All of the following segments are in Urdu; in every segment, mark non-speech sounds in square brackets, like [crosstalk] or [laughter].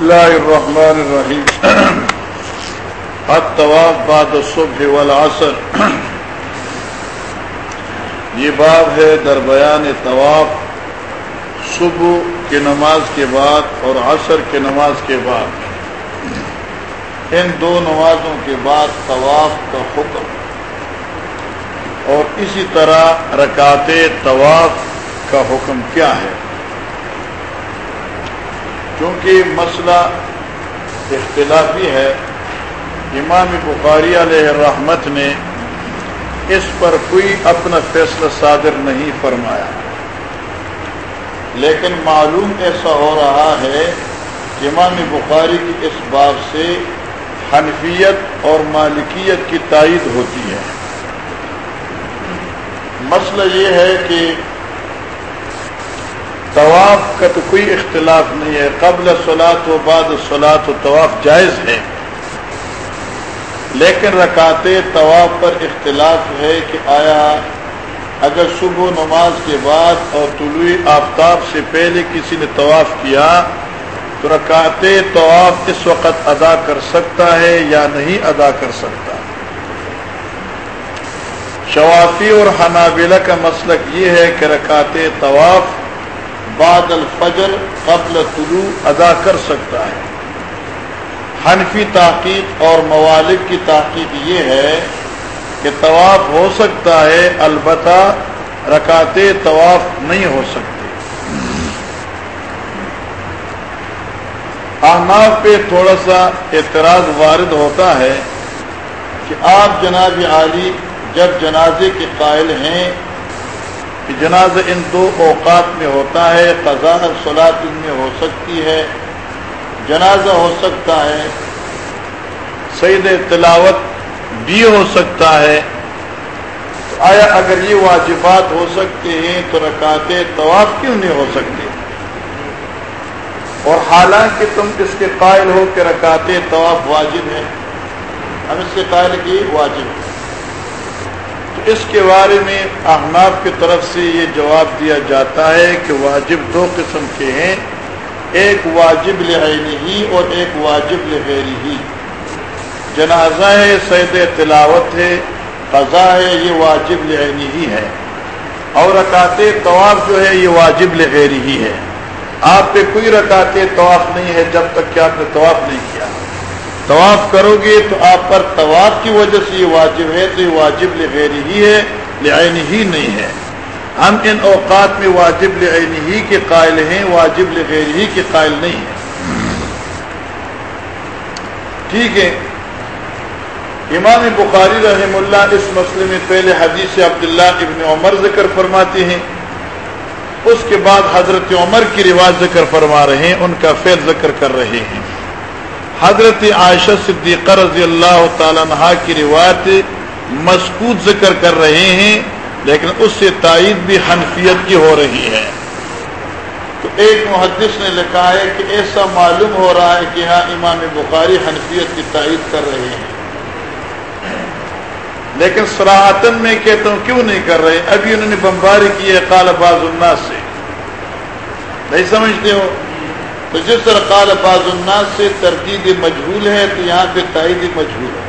الله الرحمن الرحيم الطواف بعد الصبح والعصر۔ یہ باب ہے در بیان طواف، صبح کی نماز کے بعد اور عصر کی نماز کے بعد۔ ان دو نمازوں کے بعد طواف کا حکم۔ اور اسی طرح رکعت طواف کا حکم کیا ہے۔ کیونکہ مسئلہ اختلافی ہے، امام بخاری علیہ رحمت نے اس پر کوئی اپنا فیصلہ صادر نہیں فرمایا۔ لیکن معلوم ایسا ہو رہا ہے کہ امام بخاری کی اس باب سے حنفیت اور مالکیت کی تائید ہوتی ہے۔ مسئلہ یہ ہے کہ طواف کا تو کوئی اختلاف نہیں ہے۔ قبل سلاد و بعد سلاد و طواف جائز ہے۔ لیکن رکاتے طواف پر اختلاف ہے کہ آیا اگر صبح نماز کے بعد اور طلوع آفتاب سے پہلے کسی نے طواف کیا تو رکاتے طواف اس وقت ادا کر سکتا ہے یا نہیں ادا کر سکتا۔ شوافی اور حنابلہ کا مسلک یہ ہے کہ رکاتے طواف بعد الفجر قبل طلوع ادا کر سکتا ہے۔ حنفی تحقیق اور موالد کی تحقیق یہ ہے کہ طواف ہو سکتا ہے، البتہ رکاتے طواف نہیں ہو سکتے۔ احناف پہ تھوڑا سا اعتراض وارد ہوتا ہے کہ آپ جناب عالی جب جنازے کے قائل ہیں کہ جناز ان دو اوقات میں ہوتا ہے قضا سلاد ان میں ہو سکتی ہے، جنازہ ہو سکتا ہے سعید تلاوت بھی ہو سکتا ہے۔ تو آیا اگر یہ واجبات ہو سکتے ہیں تو رکاتے طواف کیوں نہیں ہو سکتے؟ اور حالانکہ تم اس کے قائل ہو کہ رکاتے طواف واجب ہے۔ ہم اس کے قائل کی واجب ہے۔ اس کے بارے میں احناب کی طرف سے یہ جواب دیا جاتا ہے کہ واجب دو قسم کے ہیں، ایک واجب لعینی ہی اور ایک واجب لغیری ہی جنازہ ہے سید تلاوت ہے قضا ہے، یہ واجب لعینی ہی ہے۔ اور رکعت طواف جو ہے، یہ واجب لغیری ہی ہے۔ آپ پہ کوئی رکعت طواف نہیں ہے جب تک کہ آپ نے طواف نہیں کیا۔ طواف کرو گے تو آپ پر طواف کی وجہ سے یہ واجب ہے، تو یہ واجب لغیر ہی ہے لعین ہی نہیں ہے۔ ہم ان اوقات میں واجب لعین ہی کے قائل ہیں، واجب لغیر ہی کے قائل نہیں ہیں۔ ٹھیک ہے۔ امام بخاری رحم اللہ اس مسئلے میں پہلے حدیث عبداللہ ابن عمر ذکر فرماتے ہیں۔ اس کے بعد حضرت عمر کی رواج ذکر فرما رہے ہیں، ان کا فیل ذکر کر رہے ہیں۔ حضرت عائشہ صدیقہ رضی اللہ تعالیٰ عنہ کی روایت مضبوط ذکر کر رہے ہیں، لیکن اس سے تائید بھی حنفیت کی ہو رہی ہے۔ تو ایک محدث نے لکھا ہے کہ ایسا معلوم ہو رہا ہے کہ ہاں امام بخاری حنفیت کی تائید کر رہے ہیں۔ لیکن سراہتن میں کہتا ہوں، کیوں نہیں کر رہے؟ ابھی انہوں نے بمباری کی ہے کال باز الناس سے۔ نہیں سمجھتے ہو؟ تو جس طرح قال بعض الناس سے تردید مجہول ہے، تو یہاں پہ تائید مجہول ہے۔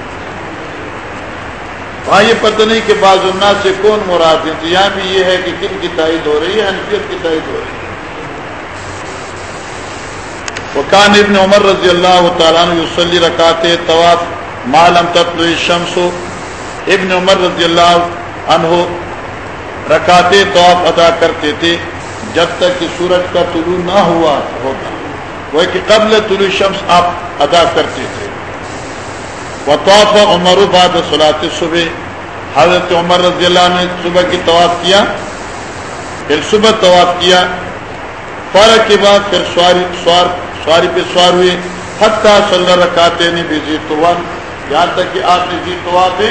وہاں یہ پتہ نہیں کہ بعض الناس سے کون مراد ہے، تو یہاں بھی یہ ہے کہ کن کی تائید ہو رہی ہے، حنفیت کی تائید ہو رہی ہے۔ وکان ابن عمر رضی اللہ تعالیٰ وسلی رکاتے طواف مالم تطلع الشمس۔ ابن عمر رضی اللہ عنہ رکاتے طواف ادا کرتے تھے جب تک کہ سورج کا طلوع نہ ہوا ہوتا۔ وہ کہ قبل طلوع شمس آپ ادا کرتے تھے۔ وہ طواف عمر بعد سلاط صبح۔ حضرت عمر رضی اللہ نے صبح کی طواف کیا۔ پھر صبح طواف کیا۔ فارغ کے بعد پھر سواری، سوار، سواری پہ سوار ہوئے۔ حتیٰ صلی رکھاتے نے بھی زیتوان یہاں تک کہ آپ نے جی طواف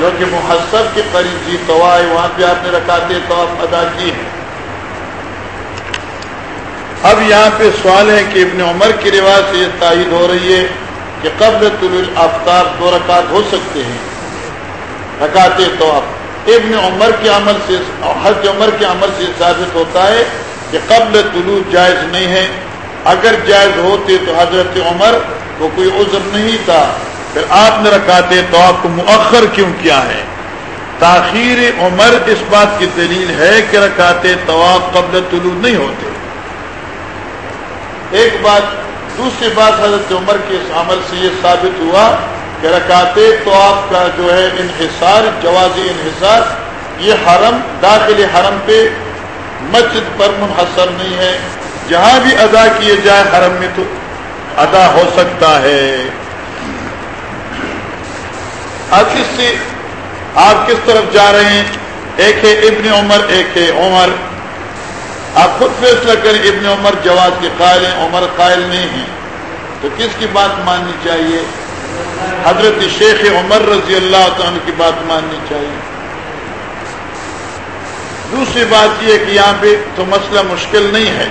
جو کہ محسب کے قریب جی طوا ہے، وہاں پہ آپ نے رکھاتے طواف ادا کی ہے اب یہاں پہ سوال ہے کہ ابن عمر کی رواج سے یہ تائید ہو رہی ہے کہ قبل طلوع آفتاب دو رکعت ہو سکتے ہیں۔ رکاتے تو اب ابن عمر کے عمل سے، حضرت عمر کے عمل سے ثابت ہوتا ہے کہ قبل طلوع جائز نہیں ہے۔ اگر جائز ہوتے تو حضرت عمر کو کوئی عذر نہیں تھا۔ پھر آپ نے رکھاتے تو آپ کو مؤخر کیوں کیا ہے؟ تاخیر عمر اس بات کی دلیل ہے کہ رکھاتے طواف قبل طلوع نہیں ہوتے۔ ایک بات، دوسری بات حضرت عمر کے اس عمل سے یہ ثابت ہوا کہ رکاتے تو آپ کا جو ہے انحصار جوازی انحصار، یہ حرم، داخل حرم پہ مسجد پر منحصر نہیں ہے۔ جہاں بھی ادا کیے جائے حرم میں تو ادا ہو سکتا ہے۔ اب اس سے آپ کس طرف جا رہے ہیں؟ ایک ہے ابن عمر، ایک ہے عمر۔ آپ خود فیصلہ کریں ابن عمر جواز کے قائل ہیں، عمر قائل نہیں ہیں۔ تو کس کی بات ماننی چاہیے؟ حضرت شیخ عمر رضی اللہ عنہ کی بات ماننی چاہیے۔ دوسری بات یہ کہ یہاں پہ تو مسئلہ مشکل نہیں ہے۔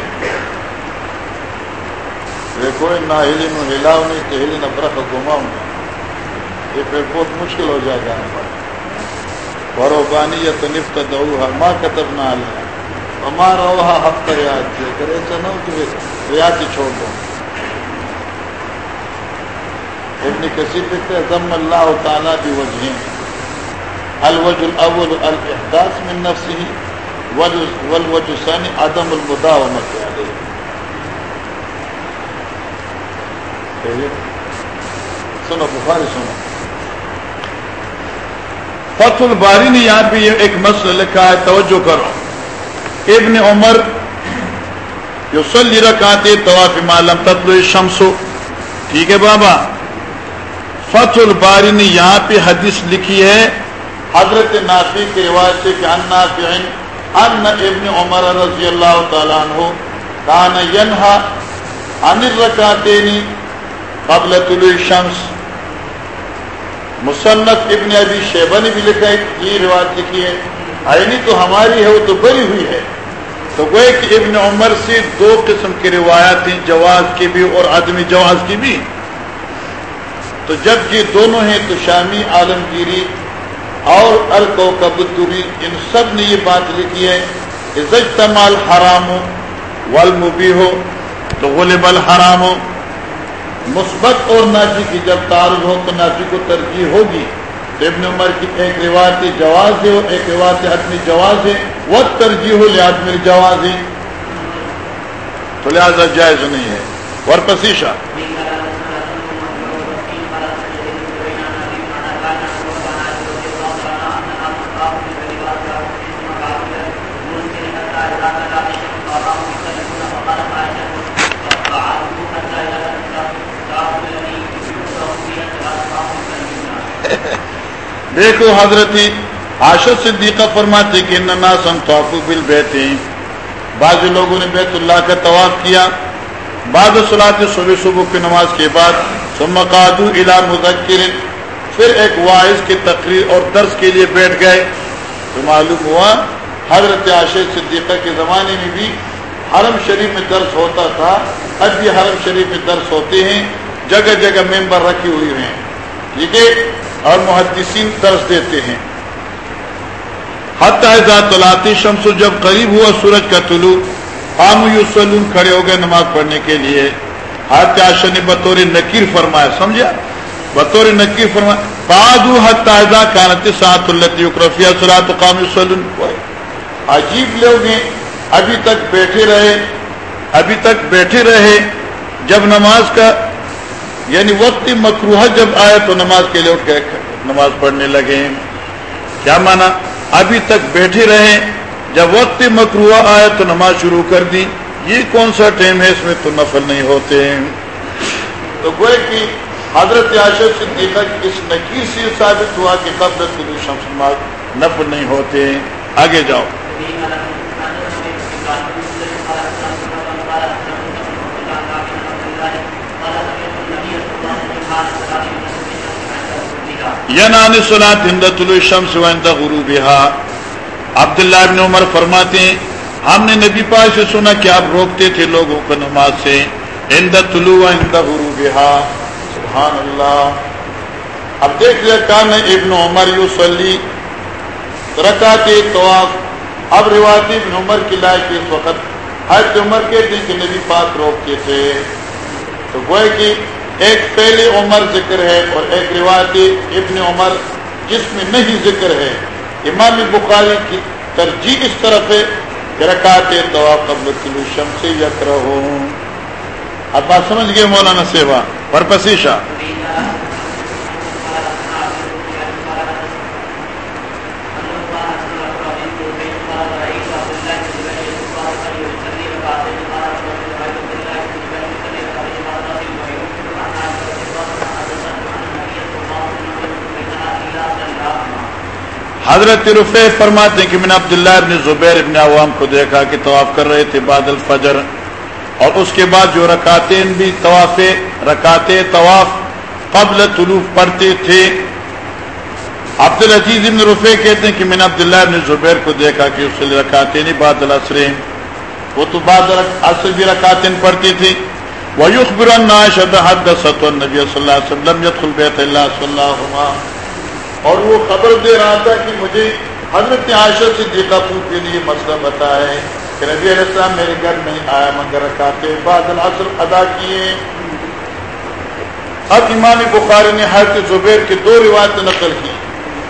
دیکھو نہ ہلی نو ہلاؤ نہیں کہ ہلی نہ برف گھماؤں یہ پھر بہت مشکل ہو جائے گا۔ بھرو بانی یا تو نفت دو ماں کتب نہ ماں روحا ہفتہ یاد کیا کرے ایسا نہ ہو کہ ریاض ہی چھوڑ دو۔ ابن کثیر کہتے ہیں ضم اللہ تعالیٰ بھی وجہ الوج الاول الاحداث من نفسه والوجه الثاني عدم المداومه عليه سنو، بخاری سنو۔ فتح الباری نے یہاں بھی ایک مسئلہ لکھا ہے، توجہ کرو۔ ابن عمر جو سلی رکھاتے طواف معلوم تطلع شمسو ٹھیک ہے بابا؟ فتح الباری نے یہاں پہ حدیث لکھی ہے، حضرت نافی کے روایت سے کہ ان نافع ان ابن عمر رضی اللہ تعالیٰ عنہ کان ینہا ان الرکاتین قبل طلوع الشمس. مصنف ابن ابی شیبہ نے بھی لکھا ہے، یہ روایت لکھی ہے آئینی تو ہماری ہے، وہ تو بری ہوئی ہے۔ تو گوئے کہ ابن عمر سے دو قسم کی روایات ہیں، جواز کی بھی اور عدمی جواز کی بھی۔ تو جب یہ دونوں ہیں تو شامی عالمگیری اور الکو کبری ان سب نے یہ بات لکھی ہے عزتمال حرام ہو والمبی ہو، تو غلب الحرام ہو۔ مثبت اور نافی کی جب تعارف ہو تو نافی کو ترجیح ہوگی۔ ابن عمر کی ایک روایتی جواز ہے اور ایک روایت حتمی جواز ہے۔ وہ ترجیح لحاظ میری جواز ہے تو لہٰذا جائز نہیں ہے۔ اور دیکھو حضرت آشد صدیقہ فرماتے کہ ننا سن تو بل بیٹھے بعض لوگوں نے بیت اللہ کا طواف کیا بعد سلاط صبح صبح کی نماز کے بعد سمقاد الا مذکر، پھر ایک واعظ کی تقریر اور درس کے لیے بیٹھ گئے۔ تو معلوم ہوا، حضرت عاشق صدیقہ کے زمانے میں بھی حرم شریف میں درس ہوتا تھا۔ اب بھی حرم شریف میں درس ہوتے ہیں، جگہ جگہ ممبر رکھی ہوئی ہیں۔ ٹھیک ہے؟ اور محدثین درس دیتے ہیں۔ حتی شمس جب قریب ہوا سورج کا طلوع قام یوسلون کھڑے ہو گئے نماز پڑھنے کے لیے۔ حتی عاشر نے بطور نکیر فرمایا، سمجھا؟ بطور نکیر فرمایا بعدو حتی اذا کانت ساعت اللتی اکرفیہ صلاة قام یوسلون عجیب لوگ ہیں۔ ابھی تک بیٹھے رہے، ابھی تک بیٹھے رہے، جب نماز کا یعنی وقت مکروہ جب آئے تو نماز کے لیے اٹھ کے نماز پڑھنے لگے۔ کیا مانا؟ ابھی تک بیٹھے رہے۔ جب وقت مکروہ آئے تو نماز شروع کر دی۔ یہ کون سا ٹائم ہے؟ اس میں تو نفل نہیں ہوتے۔ تو گوئے کی حضرت عاشق صدیقہ کی اس نکیر سے ثابت ہوا کہ قبل نفل نہیں ہوتے۔ آگے جاؤ۔ ینان سلاد ہند طلوع شمس و ہند غروبہ عبداللہ ابن عمر فرماتے ہیں، ہم نے نبی پاک سے سنا کہ آپ روکتے تھے لوگوں کو نماز سے۔ ہند طلوع و ہند غروبہ سبحان اللہ۔ اب دیکھ لیا کان ابن عمر یو سلی رکاتے طواف۔ اب روایتی ابن عمر کی لائق اس وقت۔ حج عمر کے دن کے نبی پاک روکتے تھے۔ تو گوئے کہ ایک پہلی عمر ذکر ہے اور ایک روایتی ابن عمر جس میں نہیں ذکر ہے۔ امام بخاری کی ترجیح اس طرف ہے رکاتے تو قبل کلو شم سے یک رہو اب بات سمجھ گئے مولانا سیوا پر پسیشا حضرت رفع فرماتے ہیں کہ میں نے عبداللہ ابن زبیر ابن عوام کو دیکھا کہ طواف کر رہے تھے بادل فجر اور اس کے بعد جو رکاتین بھی طواف رکاتے طواف قبل طلوع پڑھتے تھے۔ عبد العزیز ابن رفع کہتے ہیں کہ میں نے عبداللہ ابن زبیر کو دیکھا کہ اس سے رکاتے نہیں بادل وہ تو بادل اثر بھی رکاتین پڑھتی تھی وَيُخْبِرَ النَّاشَدَ حَدَّسَتُ النَّبِيَ صلی اللہ علیہ وسلم يدخل بیت اللہ صلی اللہ علیہ وسلم اور وہ خبر دے رہا تھا کہ مجھے حضرت عائشہ سے دیکھا پور کے لیے مسئلہ بتائے کہ نبی علیہ السلام میرے گھر نہیں آیا، مگر رکھاتے بعد العصر ادا کیے۔ اب امام بخاری نے حضرت زبیر کی دو روایت نقل کی۔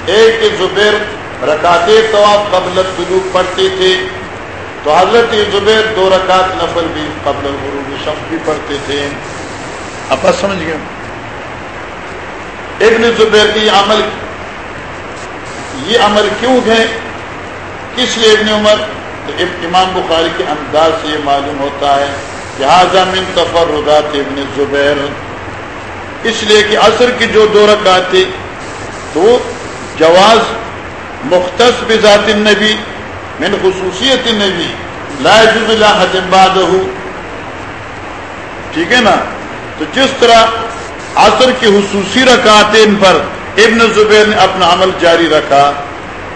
ایک کہ زبیر رکاتے تو قبل سلوک پڑھتے تھے، تو حضرت زبیر دو رکعت نفل بھی قبل غروب شمس بھی پڑھتے تھے۔ اب بس سمجھ گئے۔ ابن زبیر کی عمل یہ عمل کیوں ہے؟ کس لیے ابن عمر؟ امام بخاری کے انداز سے یہ معلوم ہوتا ہے، لہٰذا من تفردات ابن زبیر۔ اس لیے کہ عصر کی جو دو رکعت تو جواز مختص بذات النبی، من خصوصیت النبی، لا يجوز لا حجم ٹھیک ہے نا؟ تو جس طرح عصر کی خصوصی رکعتیں پر ابن زبیر نے اپنا عمل جاری رکھا۔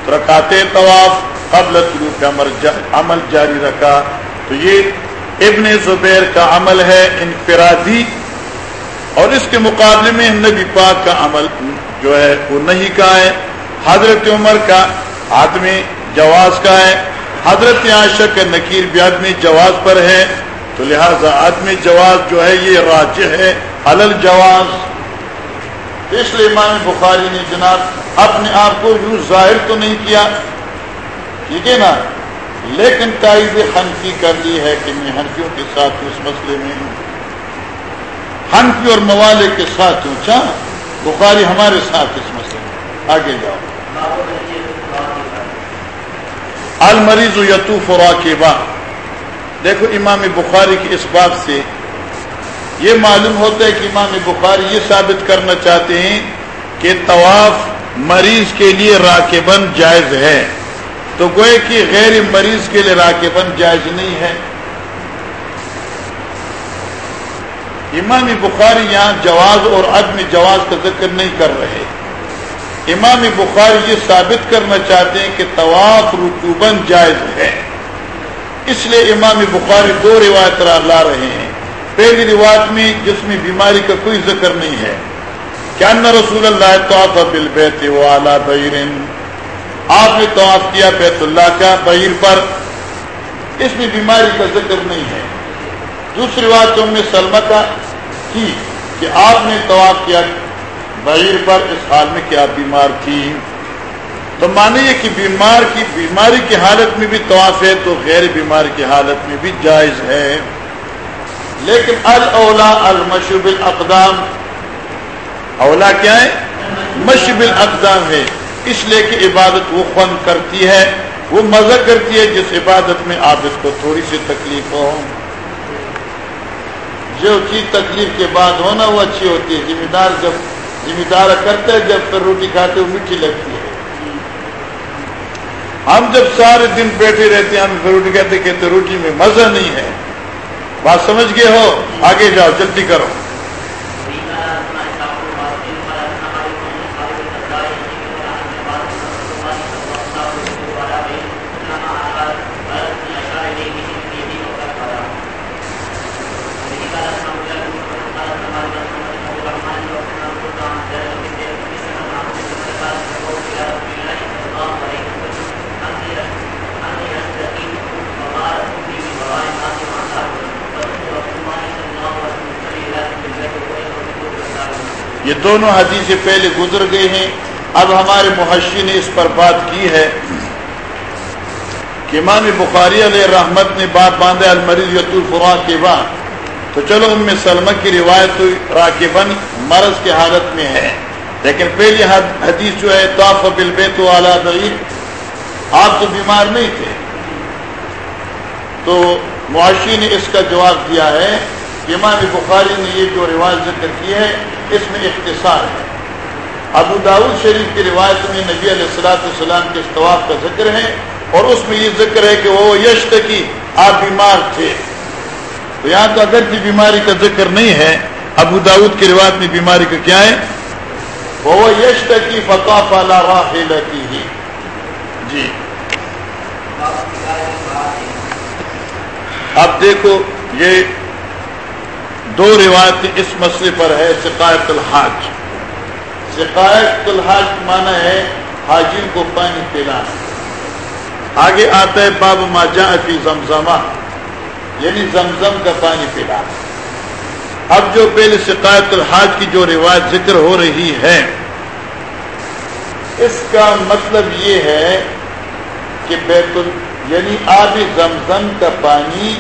تو رکھاتے طواف قبل طلوع عمل عمل جاری رکھا۔ تو یہ ابن زبیر کا عمل ہے انفرادی اور اس کے مقابلے میں نبی پاک کا عمل جو ہے وہ نہیں کا ہے۔ حضرت عمر کا آدمی جواز کا ہے۔ حضرت عائشہ کا نکیر بھی آدمی جواز پر ہے۔ تو لہذا آدمی جواز جو ہے یہ راجع ہے حلل جواز۔ اس لیے امام بخاری نے جناب اپنے آپ کو یوں ظاہر تو نہیں کیا، ٹھیک ہے نا؟ لیکن تائید حنفی کر لی ہے کہ میں ہنفیوں کے ساتھ اس مسئلے میں ہوں۔ ہنفی اور موالے کے ساتھ ہوں چاہ بخاری ہمارے ساتھ اس مسئلے میں۔ آگے جاؤ۔ المریض یتوف راکبہ۔ دیکھو امام بخاری کی اس بات سے یہ معلوم ہوتا ہے کہ امام بخاری یہ ثابت کرنا چاہتے ہیں کہ طواف مریض کے لیے راکبن جائز ہے۔ تو گوئے کہ غیر مریض کے لیے راکبن جائز نہیں ہے۔ امام بخاری یہاں جواز اور عدم جواز کا ذکر نہیں کر رہے۔ امام بخاری یہ ثابت کرنا چاہتے ہیں کہ طواف رکوبن جائز ہے۔ اس لیے امام بخاری دو روایت لا رہے ہیں۔ پہلی روایت میں جس میں بیماری کا کوئی ذکر نہیں ہے کیا نہ رسول اللہ طواف بالبیت والا بہرن آپ نے طواف کیا بیت اللہ کا بہیر پر۔ اس میں بیماری کا ذکر نہیں ہے۔ دوسری بات تم نے سلمتا کی کہ آپ نے طواف کیا بہیر پر، اس حال میں کیا بیمار تھی۔ تو مانیے کہ بیمار کی، بیماری کی حالت میں بھی طواف ہے تو غیر بیماری کی حالت میں بھی جائز ہے۔ لیکن الا المشب الاقدام اولا کیا ہے؟ مشب الاقدام ہے۔ اس لیے کہ عبادت وہ فن کرتی ہے، وہ مزہ کرتی ہے جس عبادت میں آپ اس کو تھوڑی سی تکلیف ہو۔ جو چیز تکلیف کے بعد ہونا وہ اچھی ہوتی ہے۔ ذمہ دار جب ذمہ دار کرتے ہیں جب پھر روٹی کھاتے وہ میٹھی لگتی ہے۔ ہم جب سارے دن بیٹھے رہتے ہیں، ہم روٹی کہتے کہتے روٹی میں مزہ نہیں ہے۔ بات سمجھ گئے ہو آگے جاؤ جلدی کرو۔ یہ دونوں حدیثیں پہلے گزر گئے ہیں، اب ہمارے محشی نے اس پر بات کی ہے کہ امام بخاری علیہ رحمت نے بات باندھے المریض یت الفرا کے بعد تو چلو ام سلمہ کی روایت راکبن مرض کی حالت میں ہے۔ لیکن پہلی حدیث جو ہے، طاف بالبیت والا دعید آپ تو بیمار نہیں تھے۔ تو معاشی نے اس کا جواب دیا ہے کہ امام بخاری نے یہ جو روایت ذکر کی ہے اس میں اختصار ہے۔ ابو داود شریف کی روایت میں نبی علیہ السلاۃ السلام کے استواف کا ذکر ہے اور اس میں یہ ذکر ہے کہ وہ یشت کی آپ بیمار تھے۔ تو یہاں تو اگر بھی بیماری کا ذکر نہیں ہے، ابو داود کی روایت میں بیماری کا کیا ہے؟ وہ یشت کی فتح پالا راہی جی۔ اب دیکھو، یہ دو روایت اس مسئلے پر ہے شکایت الحاج۔ شکایت الحاج مانا ہے حاجی کو پانی پلانا۔ آگے آتا ہے باب ماجا فی زمزمہ یعنی زمزم کا پانی پلانا۔ اب جو پہلے شکایت الحاج کی جو روایت ذکر ہو رہی ہے، اس کا مطلب یہ ہے کہ بیت ال یعنی آب زمزم کا پانی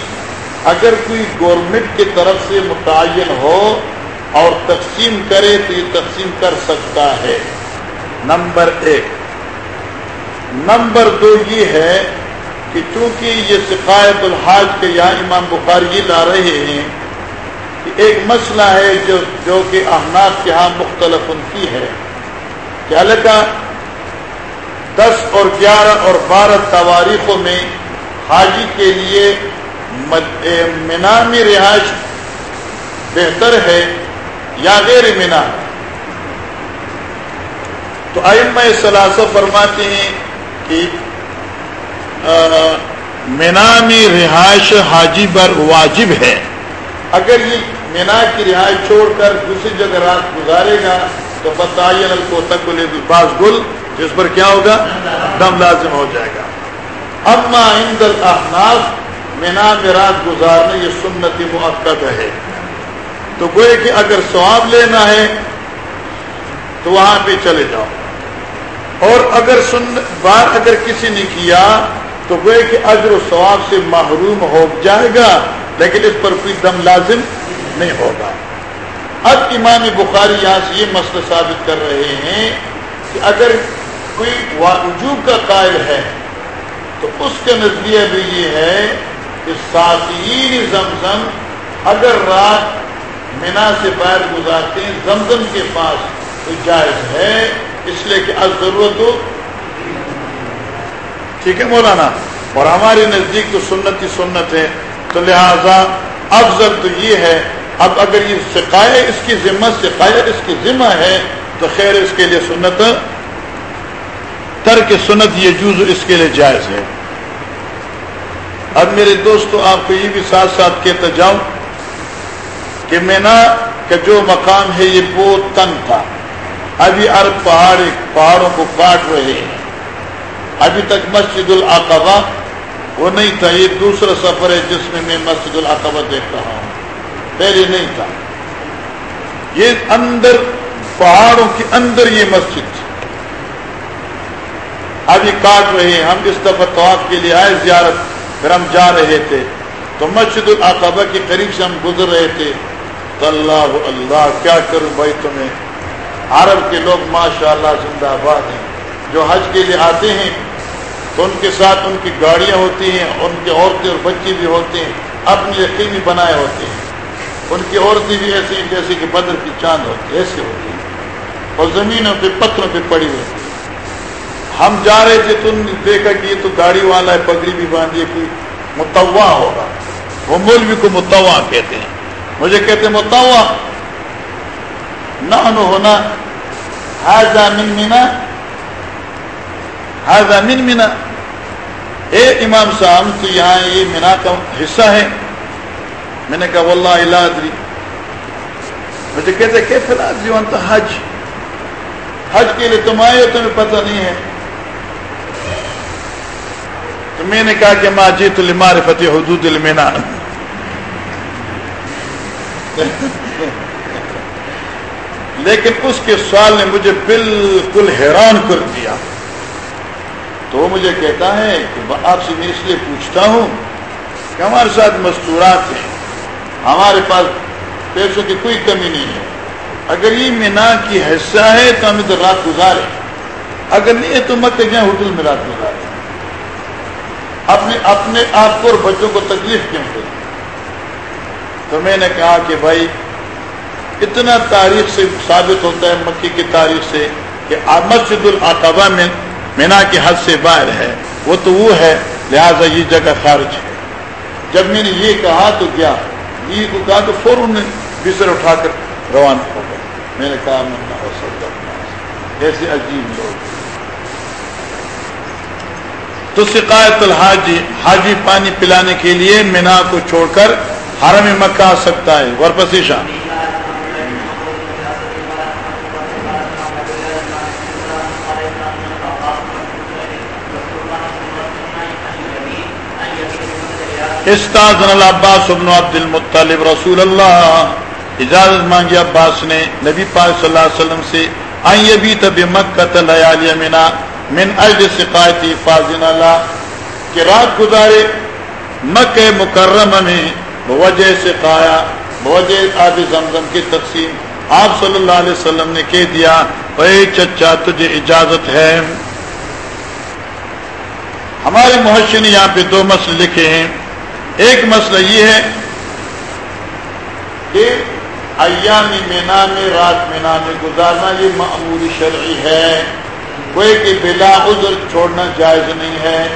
اگر کوئی گورنمنٹ کی طرف سے متعین ہو اور تقسیم کرے تو یہ تقسیم کر سکتا ہے۔ نمبر ایک۔ نمبر دو یہ ہے کہ چونکہ یہ شکایت الحاج کے یہاں امام بخاری لا رہے ہیں کہ ایک مسئلہ ہے جو جو کہ احناف کے ہاں مختلف ان کی ہے کہ الکا دس اور گیارہ اور بارہ تواریخوں میں حاجی کے لیے منامی رہائش بہتر ہے یا غیر مینا تو ائمہ سلاسہ فرماتے ہیں کہ مینامی رہائش حاجی پر واجب ہے۔ اگر یہ مینا کی رہائش چھوڑ کر دوسری جگہ رات گزارے گا، تو بتائیے کو باز گل، جس پر کیا ہوگا؟ دم لازم ہو جائے گا۔ اما عند الاحناف مینا میں رات گزارنے یہ سنتی موقع ہے۔ تو گوئے کہ اگر سواب لینا ہے تو وہاں پہ چلے جاؤ۔ اور اگر سن، بار اگر کسی نے کیا تو گوئے کہ اجر و ثواب سے محروم ہو جائے گا، لیکن اس پر کوئی دم لازم نہیں ہوگا۔ اب امام بخاری یہاں سے یہ مسئلہ ثابت کر رہے ہیں کہ اگر کوئی وجوب کا قائل ہے تو اس کا نظریہ بھی یہ ہے ساتین زمزم اگر رات مینا سے باہر گزارتے ہیں، زمزم کے پاس تو جائز ہے، اس لیے کہ اب ضرورت ہو۔ ٹھیک ہے مولانا؟ اور ہماری نزدیک تو سنت ہی سنت ہے، تو لہذا افضل تو یہ ہے، اب اگر یہ سکھائے اس کی ذمت سکھائے اس کی ذمہ ہے، تو خیر اس کے لیے سنت، ترک سنت یہ جوز اس کے لیے جائز ہے۔ اب میرے دوستو، آپ کو یہ بھی ساتھ ساتھ کہتا جاؤں کہ مینا کا جو مقام ہے یہ بہت تنگ تھا۔ ابھی ارب پہاڑ، پہاڑوں کو کاٹ رہے ہیں۔ ابھی تک مسجد العقبہ وہ نہیں تھا، یہ دوسرا سفر ہے جس میں میں مسجد العقبہ دیکھ رہا ہوں۔ پہلے نہیں تھا۔ یہ اندر، پہاڑوں کے اندر یہ مسجد تھی۔ ابھی کاٹ رہے ہیں۔ ہم اس دفعہ طواف کے لیے آئے، زیارت پھر ہم جا رہے تھے تو مسجد العقبہ کے قریب سے ہم گزر رہے تھے تو اللہ اللہ، کیا کروں بھائی تمہیں؟ عرب کے لوگ ماشاء اللہ زندہ آباد ہیں، جو حج کے لیے آتے ہیں، تو ان کے ساتھ ان کی گاڑیاں ہوتی ہیں، ان کی عورتیں اور بچے بھی ہوتے ہیں اپنے یقینی بنائے ہوتے ہیں۔ ان کی عورتیں بھی ایسی ہیں جیسے کہ بدر کی چاند ہوتی ایسے ہوتی ہیں۔ اور زمینوں پہ، پتھروں پہ پڑی ہوتی ہیں۔ ہم جا رہے تھے تم نے دیکھا کہ یہ تو گاڑی والا ہے، پگڑی بھی باندھی کوئی متوا ہوگا۔ وہ مولوی کو متوا کہتے ہیں۔ مجھے کہتے متوا نہ ہونا من مینا ہاضا من مینا اے امام صاحب تو یہاں یہ مینا کا حصہ ہے میں نے کہا، واللہ الادری مجھے کہتے کیسے لادری تو حج؟ حج کے لیے تم آئے ہو، تمہیں پتہ نہیں ہے۔ تو میں نے کہا کہ ماں جیت المعرفت حدود المنا لیکن اس کے سوال نے مجھے بالکل حیران کر دیا. تو وہ مجھے کہتا ہے کہ آپ سے میں اس لیے پوچھتا ہوں کہ ہمارے ساتھ مستورات ہیں. ہمارے پاس پیسوں کی کوئی کمی نہیں ہے. اگر یہ مینا کی حصہ ہے تو ہم ادھر رات گزارے اگر نہیں ہے تو مت جائیں ہوٹل میں رات گزارے اپنے اپنے آپ کو اور بچوں کو تکلیف کیوں دے؟ تو میں نے کہا کہ بھائی، اتنا تاریخ سے ثابت ہوتا ہے مکی کی تاریخ سے کہ مسجد العقبہ میں مینا کے حد سے باہر ہے۔ وہ تو وہ ہے، لہذا یہ جگہ خارج ہے۔ جب میں نے یہ کہا تو کیا؟ یہ کو کہا تو فوراً بسر اٹھا کر روانہ ہو گئے میں نے کہا، میں ہو سکتا ایسے عجیب لوگ۔ تو شکایت الحاجی، حاجی پانی پلانے کے لیے مینا کو چھوڑ کر حرم مکہ آ سکتا ہے۔ ورپسی شاہ۔ استاذن العباس ابن عبد المطلب رسول اللہ، اجازت مانگی عباس نے نبی پاک صلی اللہ علیہ وسلم سے آئیں بھی تب مکہ لیالی منا من اجل سقایتی فاضن اللہ کہ رات گزارے مکہ مکرمہ میں بوجہ سقایا بوجہ آب زمزم کی تقسیم آپ صلی اللہ علیہ وسلم نے کہہ دیا، اے چچا، تجھے اجازت ہے۔ ہمارے محشر نے یہاں پہ دو مسئلے لکھے ہیں۔ ایک مسئلہ یہ ہے کہ ایامی مینا میں، رات مینا میں گزارنا یہ معمولی شرعی ہے۔ کوئی کہ بلا عذر چھوڑنا جائز نہیں ہے۔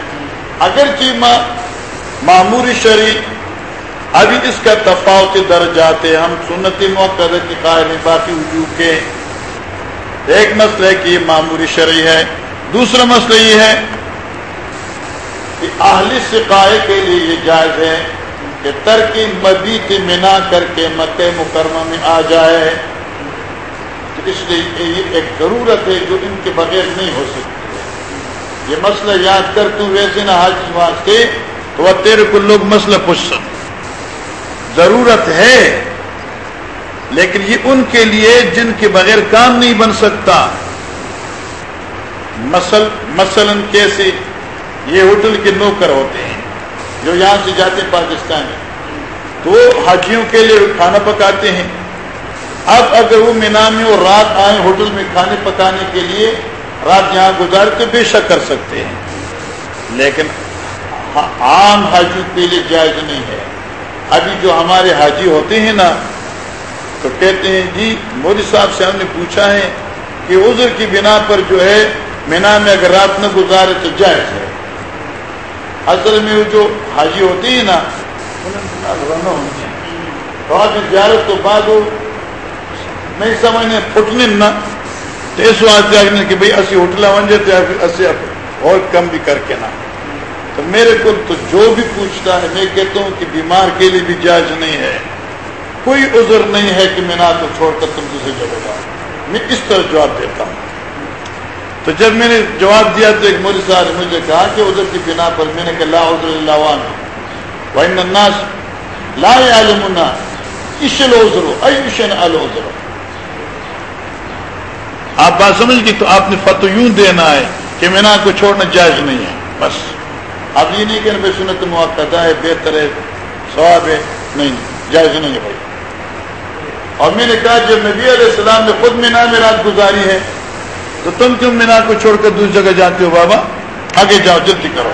اگرچہ معمولی شرعی ابھی اس کا تفاوت درجات ہے ہم سنتی موقع کے قائل باقی وجوہ کے۔ ایک مسئلہ ہے کہ یہ معمولی شرعی ہے۔ دوسرا مسئلہ یہ ہے کہ اہل سقائے کے لیے یہ جائز ہے کہ ترکی مبی کی منا کر کے مکہ مکرمہ میں آ جائے۔ تو اس لیے یہ ایک ضرورت ہے جو ان کے بغیر نہیں ہو سکتی یہ مسئلہ یاد کر تو ویسے نہ حج واسطے تو وہ تیرے کو لوگ مسئلہ پوچھ سکتے ضرورت ہے، لیکن یہ ان کے لیے جن کے بغیر کام نہیں بن سکتا۔ مسل مثلاً کیسے یہ ہوٹل کے نوکر ہوتے ہیں، جو یہاں سے جاتے ہیں پاکستان میں۔ تو حاجیوں کے لیے کھانا پکاتے ہیں۔ اب اگر وہ مینا میں اور رات آئے ہوٹل میں کھانے پکانے کے لیے، رات یہاں گزار کے بے شک کر سکتے ہیں۔ لیکن عام حاجیوں کے لیے جائز نہیں ہے۔ ابھی جو ہمارے حاجی ہوتے ہیں نا، تو کہتے ہیں جی مودی صاحب سے ہم نے پوچھا ہے کہ عذر کی بنا پر جو ہے، مینا میں اگر رات نہ گزارے تو جائز ہے۔ اصل میں جو حاجی ہوتی ہے نا زیارت تو بعد وہ نہیں سمجھنے، پھٹنے نا تو اس واسطے کہ بھائی اسی ہوٹل بن جاتے اسی اور کم بھی کر کے نا تو میرے کو تو جو بھی پوچھتا ہے، میں کہتا ہوں کہ بیمار کے لیے بھی جائز نہیں ہے۔ کوئی عذر نہیں ہے کہ میں نہ تو چھوڑ کر تم دوسری جگہ جاؤ میں کس طرح جواب دیتا ہوں۔ تو جب میں نے جواب دیا تو ایک مودی صاحب نے مجھے کہا کہ ادھر کی بنا پر میں نے کہا، لا عذر اللہ وان الناس لا يعلمون۔ ايش العذر اي شيء العذر آپ بات سمجھ گئی تو آپ نے فتو یوں دینا ہے کہ مینا کو چھوڑنا جائز نہیں ہے، بس۔ اب یہ نہیں کہ بے سنت موقع ہے، بہتر ہے، ثواب ہے، نہیں، جائز نہیں ہے بھائی۔ اور میں نے کہا جب نبی علیہ السلام نے خود مینا میں رات گزاری ہے، تو تم کیوں مینا کو چھوڑ کر دوسری جگہ جاتے ہو بابا؟ آگے جاؤ، جلدی کرو۔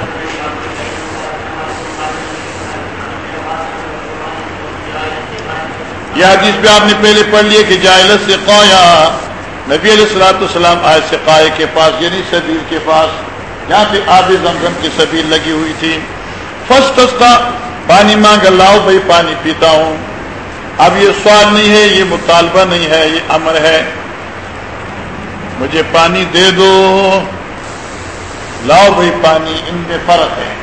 یہ حدیث پہ آپ نے پہلے پڑھ لیا کہ جائلت سے قویا نبی علیہ السلاۃ السلام آئے سے قائے کے پاس یعنی سبیر کے پاس جہاں پہ آب زمزم کی سبیر لگی ہوئی تھی۔ فسٹ تھا پانی مانگ، لاؤ بھائی، پانی پیتا ہوں۔ اب یہ سوال نہیں ہے، یہ مطالبہ نہیں ہے، یہ امر ہے۔ مجھے پانی دے دو۔ لاؤ بھائی، پانی ان میں فرق ہے۔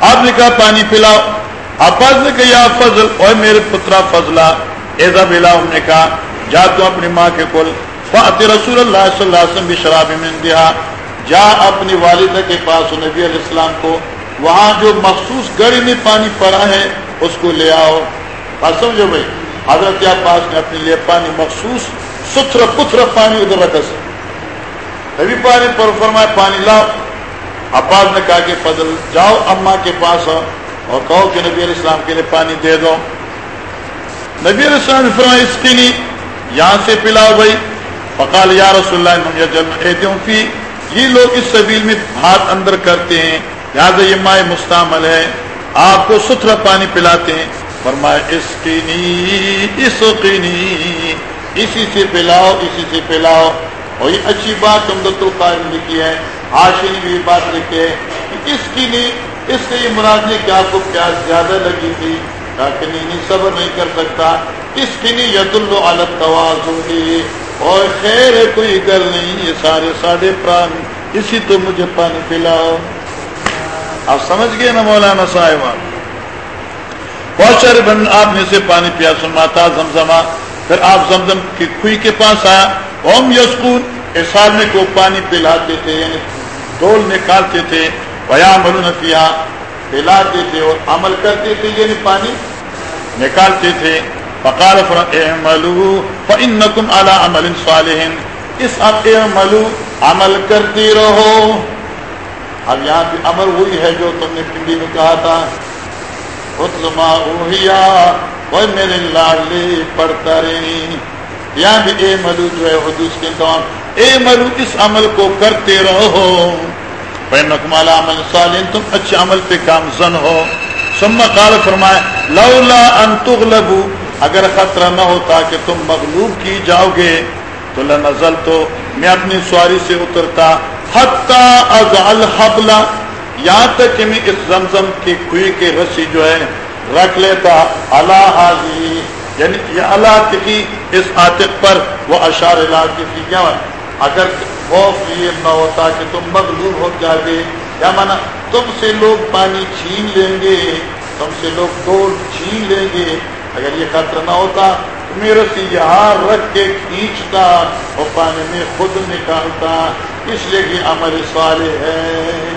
آپ نے کہا پانی پلاؤ۔ اباس نے کہا یا فضل اور میرے پترا فضلہ ایزا بلا نے کہا، جا تو اپنی ماں کے کل فات رسول اللہ صلی اللہ علیہ وسلم بھی شراب میں دیا جا اپنی والدہ کے پاس نبی علیہ السلام کو، وہاں جو مخصوص گڑی میں پانی پڑا ہے، اس کو لے آؤ۔ بات سمجھو بھائی، حضرت پاس نے اپنے لیے پانی، مخصوص ستھرا پتھرا پانی ادھر رکھا سر ابھی پانی پر فرمائے پانی لاؤ۔ عباس نے کہا کہ، فضل، جاؤ اما کے پاس آؤ اور کہو کہ نبی علیہ السلام کے لیے پانی دے دو۔ نبی علیہ السلام نے فرمایا، اس کے لیے یہاں سے پلاؤ بھائی۔ فقال، یا رسول اللہ فی یہ لوگ اس سبیل میں ہاتھ اندر کرتے ہیں۔ لہٰذا یہ مائع مستعمل ہے۔ آپ کو ستھرا پانی پلاتے ہیں۔ فرمایا، اس کی نی، اس کی نی، اسی سے پلاؤ، اسی سے پلاؤ۔ اور یہ اچھی بات تم دت القائم لکھی ہے۔ آشی نے بھی بات لکھی ہے اس کی نی، اس سے یہ مراد ہے کہ آپ کو پیاس زیادہ لگی تھی، تاکہ نہیں صبر نہیں کر سکتا۔ اس کی نی ید العلت توازی اور خیر ہے، کوئی گل نہیں، یہ سارے ساڑھے پران، اسی تو مجھے پانی پلاؤ۔ آپ سمجھ گئے نا مولانا صاحب؟ بہت سارے بن آپ نے سے پانی پیا سنواتا زمزما پھر آپ زمزم کی کھوئی کے پاس آیا۔ اوم یسکون اس سال میں کو پانی پلاتے تھے یعنی ڈول نکالتے تھے بیا ملو پیا پلاتے تھے اور عمل کرتے تھے یعنی پانی نکالتے تھے۔ فقال اعملوا فانکم علی عمل صالح۔ اس اب اعملوا عمل کرتے رہو۔ اب یہاں پہ امر وہی ہے جو تم نے پنڈی میں کہا تھا۔ اتما اوہیا وہ میرے لاڈلے پڑھتا رہی یہاں بھی اے ملو جو ہے حدوث کے تمام اے ملو اس عمل کو کرتے رہو۔ فانکم علی عمل صالح۔ تم اچھے عمل پہ کامزن ہو۔ ثم قال فرمائے، لولا ان تغلبوا اگر خطرہ نہ ہوتا کہ تم مغلوب کی جاؤ گے، تو لنزل تو میں اپنی سواری سے اترتا حبلا یہاں تک کہ میں اس زمزم کی کوئی کے رسی جو ہے، رکھ لیتا اللہ حاضی یعنی یہ اللہ کی اس عاطق پر، وہ اشار علاج کی کیا اگر خوف یہ نہ ہوتا کہ تم مغلوب ہو جاگے یا مانا تم سے لوگ پانی چھین لیں گے، تم سے لوگ ڈول چھین لیں گے اگر یہ خطرہ نہ ہوتا تو میرے سے یہاں رکھ کے کھینچتا اور پانی میں خود نکالتا۔ اس لیے کہ عمل صالح ہے۔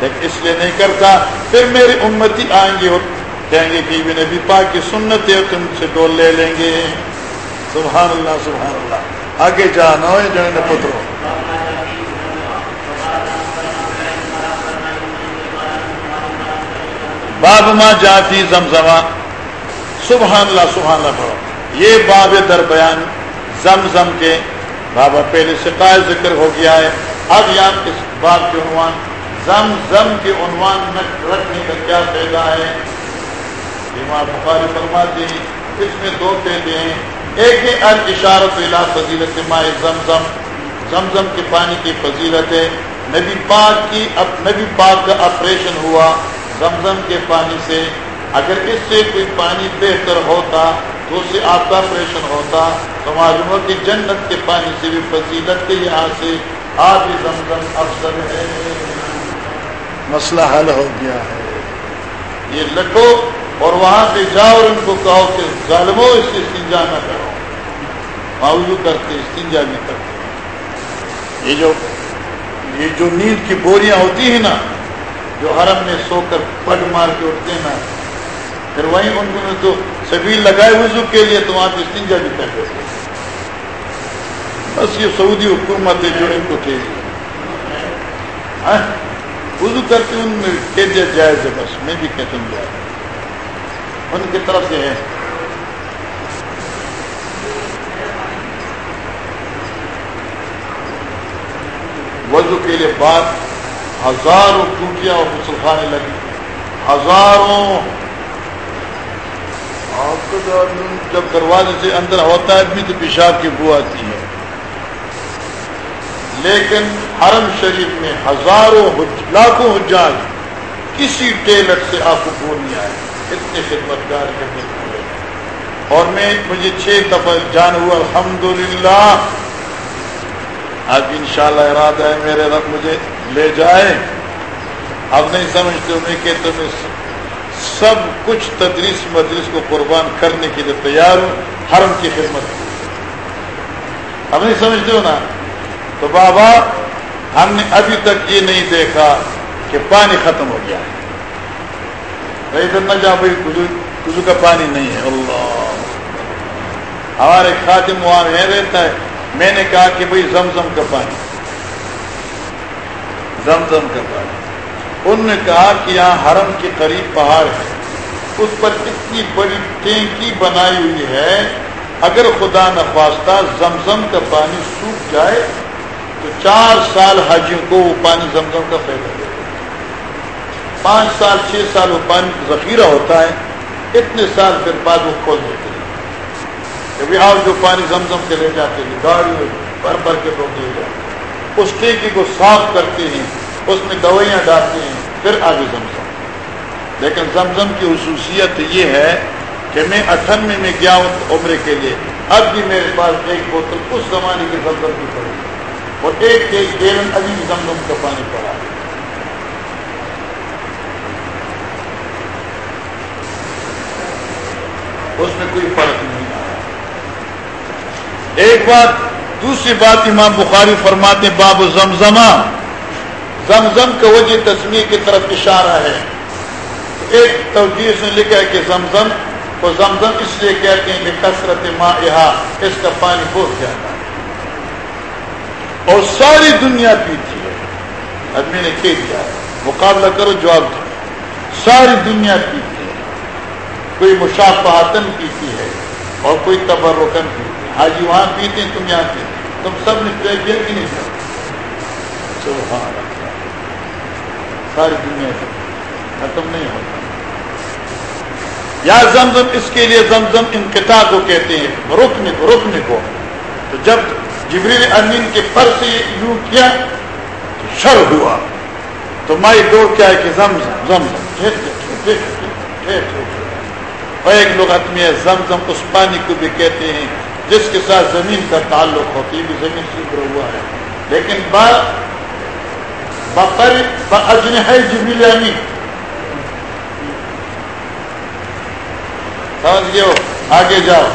لیکن اس لیے نہیں کرتا۔ پھر میری امتی آئیں گے اور کہیں گے کہ نبی پاک کی سنت ہے تم سے ڈول لے لیں گے۔ سبحان اللہ سبحان اللہ۔ آگے جانا جو پترو؟ باب ماں جاتی زمزمہ۔ سبحان اللہ سبحان اللہ پڑھو۔ یہ باب در بیان زم زم کے بابا پہلے شکایت ذکر ہو گیا ہے۔ اب یہاں اس باب کے عنوان زم زم کے عنوان رکھنے کا کیا فائدہ ہے؟ امام بخاری فرماتے ہیں، اس میں دو فائدے ہیں۔ ایک ہے الاشارت الى فضیلت ماء زمزم زمزم کے پانی کی فضیلت ہے۔ نبی پاک کی اب نبی پاک کا آپریشن ہوا زمزم کے پانی سے۔ اگر اس سے کوئی پانی بہتر ہوتا تو اس سے آپ کا آپریشن ہوتا تو معلوم ہو کہ جنت کے پانی سے بھی فضیلت کے یہاں سے آپ ہی زمزم افسر ہے۔ مسئلہ حل ہو گیا ہے۔ یہ لکھو اور وہاں سے جاؤ اور ان کو کہو کہ ظالمو اس سے استنجا نہ کرو۔ معاوضو کرتے استنجا بھی کرتے۔ یہ جو یہ جو نیند کی بوریاں ہوتی ہیں نا جو حرم میں سو کر پگ مار کے اٹھتے ہیں نا پھر وہیں ان کو تو سبیل لگائے وضو کے لیے تو وہاں پہ استنجا بھی کر دیتے بس یہ سعودی حکومت ہے جو ان کو تھے ہاں؟ وضو کرتے ان میں کہہ دیا جائز ہے بس، میں بھی کہتا ہوں جائز ان کی طرف سے ہے وضو کے لیے بات ہزاروں ٹوٹیاں اور مسلخانے لگی۔ ہزاروں جب دروازے سے اندر ہوتا ہے آدمی تو پیشاب کی بو آتی ہے۔ لیکن حرم شریف میں ہزاروں حج، لاکھوں حجاج کسی ٹیلر سے آپ کو بو نہیں آئے۔ اتنے خدمت گار کرنے پورے اور میں، مجھے چھ دفعہ جان ہوا الحمد للہ آج ان ارادہ ہے میرے رب مجھے لے جائے۔ اب نہیں سمجھتے میں کہ تم سب کچھ تدریس مدریس کو قربان کرنے کے لیے تیار ہوں، حرم کی خدمت۔ ہم نہیں سمجھتے ہو نا؟ تو بابا، ہم نے ابھی تک یہ نہیں دیکھا کہ پانی ختم ہو گیا ہے۔ نہ جا بھائی کجو کا پانی نہیں ہے۔ اللہ۔ ہمارے خاتم وہاں رہتا ہے۔ میں نے کہا کہ بھائی، زمزم کا پانی۔ زمزم کا پانی۔ ان نے کہا کہ یہاں حرم کے قریب پہاڑ ہے۔ اس پر اتنی بڑی ٹینکی بنائی ہوئی ہے۔ اگر خدا نخواستہ زمزم کا پانی سوکھ جائے، تو چار سال حاجیوں کو وہ پانی زمزم کا فائدہ دے پانچ سال، چھ سال وہ پانی ذخیرہ ہوتا ہے۔ اتنے سال پھر بعد وہ کھول دیتے ہیں۔ آپ جو پانی زمزم کے لے جاتے ہیں گاڑی بھر بھر کے لوگ لے جاتے اس ٹینکی کو صاف کرتے ہیں۔ اس میں دوائیاں ڈالتے ہیں، پھر آگے زمزم لیکن زمزم کی خصوصیت یہ ہے کہ میں اٹھنوے میں گیا ہوں عمرے کے لیے۔ اب بھی میرے پاس ایک بوتل اس زمانے کی زمزم کی پڑی۔ اور ایک ایک گیلن ابھی زمزم کا پانی پڑا۔ اس میں کوئی فرق نہیں۔ آیا ایک بات، دوسری بات امام بخاری فرماتے باب زمزمہ۔ زمزم کا وجہ تصویر کی طرف اشارہ ہے۔ ایک توجہ نے لکھا ہے کہ زمزم کو زمزم اس لیے کہتے ہیں کہ کثرت ماں اس کا پانی بہت زیادہ ہے۔ اور ساری دنیا پیتی ہے۔ آدمی نے کہہ دیا، مقابلہ کرو، جواب دو۔ ساری دنیا پیتی ہے۔ کوئی مشافہتن پیتی ہے اور کوئی تبرکن پیتی ہے۔ حاجی وہاں پیتے ہیں، تم یہاں پیتے تم سب نے طے کیا کہ نہیں ساری دنیا سے ختم نہیں ہوتا۔ یا زمزم اس کے لیے زمزم انقطاع کو کہتے ہیں رکن کو رکن کو۔ تو جب جبریل امین کے پر سے یوں کیا تو شر ہوا۔ تو مائی دوڑ کیا ہے کہ زمزم زمزم۔ اور ایک لوگ آدمی ہے، زمزم اس پانی کو بھی کہتے ہیں، جس کے ساتھ زمین کا تعلق ہوتی بھی زمین سے ہوا ہے۔ لیکن بقر بجن ہے جبریل سمجھ گئے آگے جاؤ.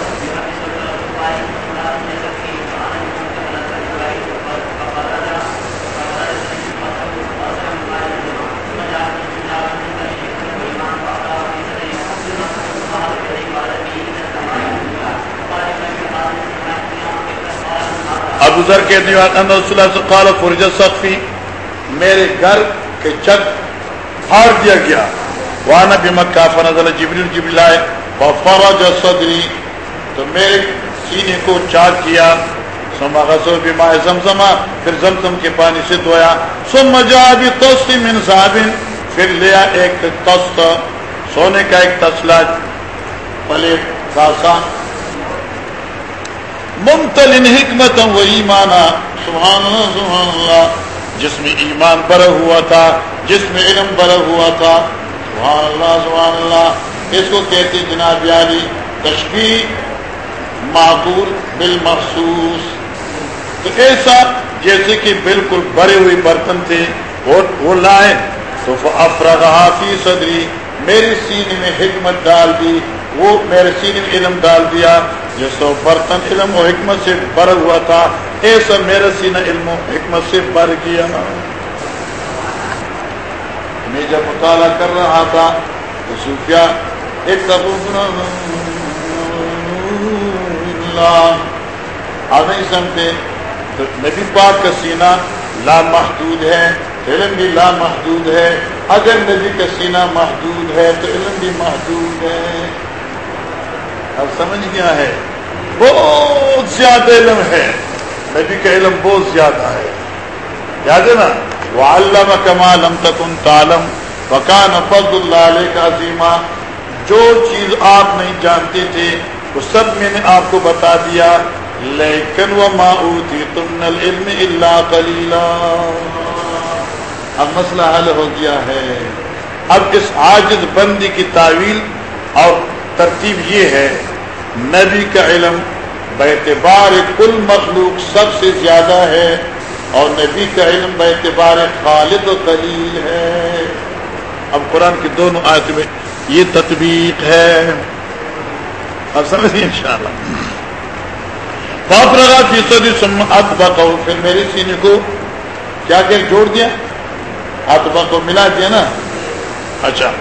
ابو ذر کہتے ہیں قال فرج سخفی میرے گھر کے چھت پھاڑ دیا گیا۔ وانا بھی مکہ فنزل جبریل جبریل آئے وفرج صدری تو میرے سینے کو چار کیا۔ ثم غسل بما زمزم۔ پھر زمزم کے پانی سے دھویا۔ ثم جاء بطست من ذهب۔ پھر لیا ایک تست، سونے کا ایک تسلا پلیٹ کاسا ممتلن حکمت و ایمانا۔ سبحان اللہ سبحان اللہ۔ جس میں ایمان بر ہوا تھا، جس میں علم بر ہوا تھا، سبحان اللہ سبحان اللہ۔ اس کو کہتے جناب یاری تشبیح معقول بالمخصوص۔ تو ایسا جیسے کہ بالکل بڑے ہوئے برتن تھے، وہ لائے۔ تو افرغ فی صدری میرے سینے میں حکمت ڈال دی۔ وہ میرے سینے میں علم ڈال دیا جس کو برتن علم و حکمت سے بھر ہوا تھا، ایسا میرا سینہ علم و حکمت سے بھر گیا۔ میں جب مطالعہ کر رہا تھا، تو صوفیہ ایک آپ نہیں سمجھتے تو نبی پاک کا سینہ لامحدود ہے، علم بھی لامحدود ہے۔ اگر نبی کا سینہ محدود ہے، تو علم بھی محدود ہے۔ اب سمجھ گیا ہے، بہت زیادہ علم ہے۔ نبی کا علم بہت زیادہ ہے۔ یاد ہے نا؟ وہ علامہ کمال ہم تعلم۔ فقان فض اللہ علیہ کا عظیمہ جو چیز آپ نہیں جانتے تھے، وہ سب میں نے آپ کو بتا دیا۔ لیکن وہ ماؤتی تم نل علم اللہ کلیلہ اب مسئلہ حل ہو گیا ہے۔ اب اس عاجز بندی کی تعویل اور ترتیب یہ ہے، نبی کا علم بعتبار کل مخلوق سب سے زیادہ ہے اور نبی کا علم بعتبار خالد و قلیل ہے۔ اب قرآن کی دونوں آیت میں یہ تطبیق ہے۔ اب سمجھیے ان شاء اللہ باپ لگا فیصدی اتبا کو پھر میرے سینے کو کیا کہ جوڑ دیا؟ اتبا کو ملا دیا نا؟ اچھا۔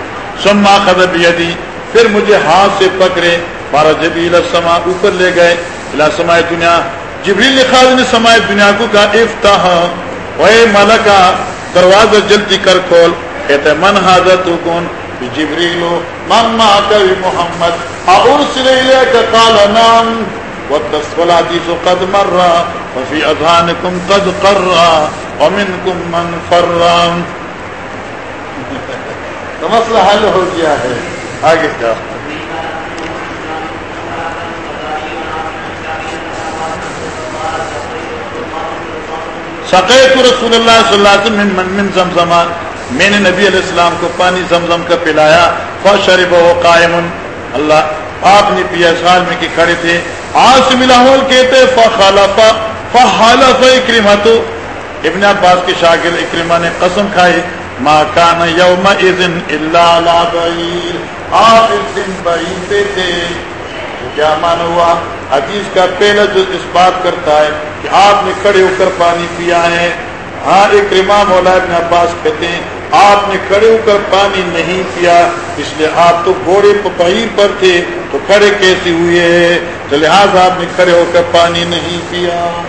سما خبر بھی پھر مجھے ہاتھ سے پکڑے، بارہ جبیل سما اوپر لے گئے، الى دنیا جبریل خاص نے سماع دنیا کو کہا، افتح، اے ملکا دروازہ جلدی کر کھول۔ کہتے من حاضر تو کون؟ جبریل، من ما محمد۔ ارسل الیک قال نعم والتصفل حدیث قد مر، وفي اذهانكم قد قر ومنكم من فر۔ تو مسئلہ حل ہو گیا ہے۔ آگے کیا؟ سقیت رسول اللہ صلی اللہ علیہ وسلم من من زمزم میں نے نبی علیہ السلام کو پانی زمزم کا پلایا فشرب وہ قائم اللہ آپ نے پیا سال میں کہ کھڑے تھے۔ آج سے کہتے فخالف فخالف اکرما تو ابن عباس کے شاگرد اکرما نے قسم کھائی، ما کان یوم اذن الا لا آپ اس دن بعیر پہ تھے کیا مان ہوا؟ حدیث کا پہلا جو اس بات کرتا ہے کہ آپ نے کھڑے ہو کر پانی پیا ہے۔ ہاں ایک رما مولا ابن عباس کہتے ہیں، آپ نے کھڑے ہو کر پانی نہیں پیا، اس لیے آپ تو گھوڑے پہیر پر تھے، تو کھڑے کیسے ہوئے تو لہٰذا آپ نے کھڑے ہو کر پانی نہیں پیا۔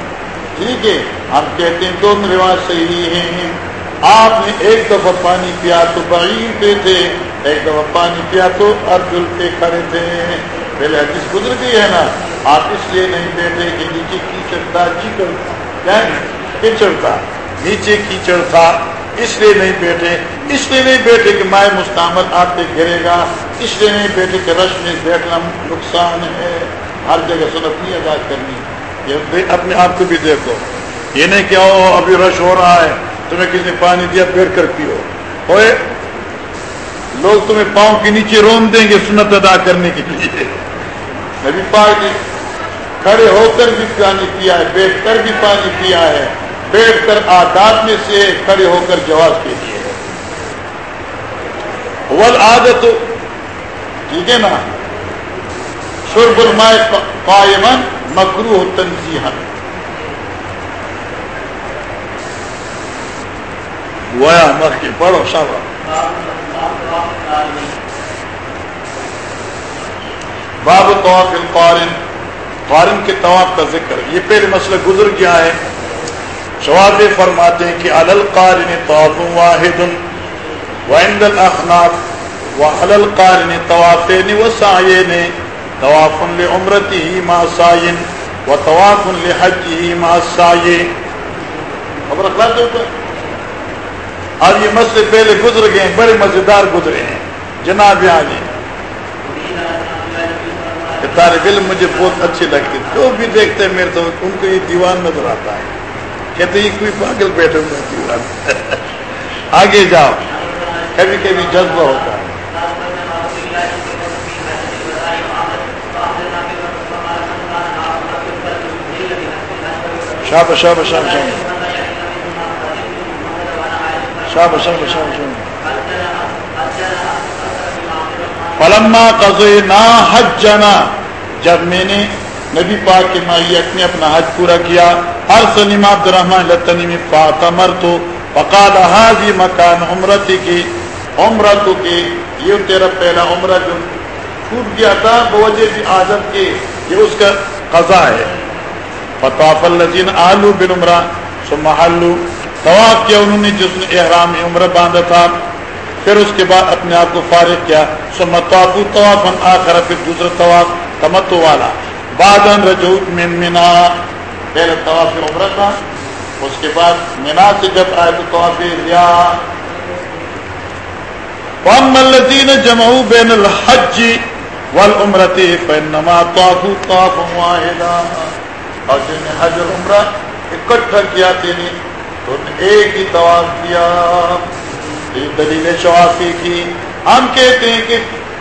ٹھیک ہے، ہم کہتے ہیں دونوں رواج صحیح ہیں۔ آپ نے ایک دفعہ پانی پیا تو بعیر پہ تھے، ایک دفعہ پانی پیا تو ارجل پہ کھڑے تھے۔ پہلے حدیث گزر گئی ہے نا، آپ اس لیے نہیں بیٹھے کہ نیچے کیچڑ تھا، چیکڑ یعنی کیچڑ تھا۔ نیچے کیچڑ تھا، اس لیے نہیں بیٹھے۔ اس لیے نہیں بیٹھے کہ مائع مستعمل آپ پہ گرے گا۔ اس لیے نہیں بیٹھے کہ رش میں بیٹھنا نقصان ہے۔ ہر جگہ سنت نہیں ادا کرنی۔ یہ اپنے آپ کو بھی دیکھو۔ یہ نہیں کہ ابھی رش ہو رہا ہے۔ تمہیں کسی نے پانی دیا بیٹھ کر پیو۔ ہوئے؟ لوگ تمہیں پاؤں کے نیچے روم دیں گے سنت ادا کرنے کے لیے۔ نبی پاک نے کھڑے ہو کر بھی پانی پیا ہے، بیٹھ کر بھی پانی پیا ہے۔ بیٹھ کر آداب میں سے کھڑے ہو کر جواب کے لیے۔ ول عادت ٹھیک ہے نا؟ شرب المائے قائمن مکرو تنظیم گویا مر کے پڑھو سب باب طواف القارن قارن کے طواف کا ذکر یہ پہلے مسئلہ گزر گیا ہے شواب فرماتے ہیں کہ علل قارن طواف واحد وعند الاخناف وعلل قارن طوافین وسعین طواف لعمرته ما سائن وطواف لحجه ما سائن خبر اخلاق دے اوپر اب یہ مسئلے پہلے گزر گئے ہیں بڑے مزیدار گزرے ہیں۔ جناب آگے جی۔ طالب علم مجھے بہت اچھے لگتے جو بھی دیکھتے ہیں میرے تو ان کو یہ دیوان نظر آتا ہے۔ کہتے یہ کوئی پاگل بیٹھے ہوئے دیوان۔ [laughs] آگے جاؤ۔ کبھی کبھی جذبہ ہوتا ہے۔ شاب شاب شاب شاب شاب شاب شاب شاب فلما قضے نا حج جنا جب میں نے نبی پاک کے مائیت نے اپنا حج پورا کیا ہر سنیم عبد الرحمان لطنی فاطمر تو فقال حاضی مکان عمرتی کی عمرت کی یہ تیرا پہلا عمرہ جو چھوٹ گیا تھا، بوجہ بھی عادت کے، یہ اس کا قضا ہے۔ فطاف الذین آلو بن عمرہ ثم حلو طواف کیا انہوں نے، جس نے احرام عمرہ باندھا تھا، پھر اس کے بعد اپنے آپ کو فارغ کیا، ثم طواف طواف آخر، پھر دوسرا طواف تمتو والا۔ بعد رجوت من منا پہلے طواف عمرہ تھا، اس کے بعد مینا سے جب آئے تو طواف ریا وَأَمَّا الَّذِينَ جَمَعُوا بَيْنَ الْحَجِّ وَالْعُمْرَةِ فَإِنَّمَا طَافُوا طَافًا وَاحِدًا۔ اور جن نے حج اور عمرہ اکٹھا کیا تیری تو ایک ہی طواف کیا۔ دلیل شوافی کی۔ ہم کہتے ہیں کہ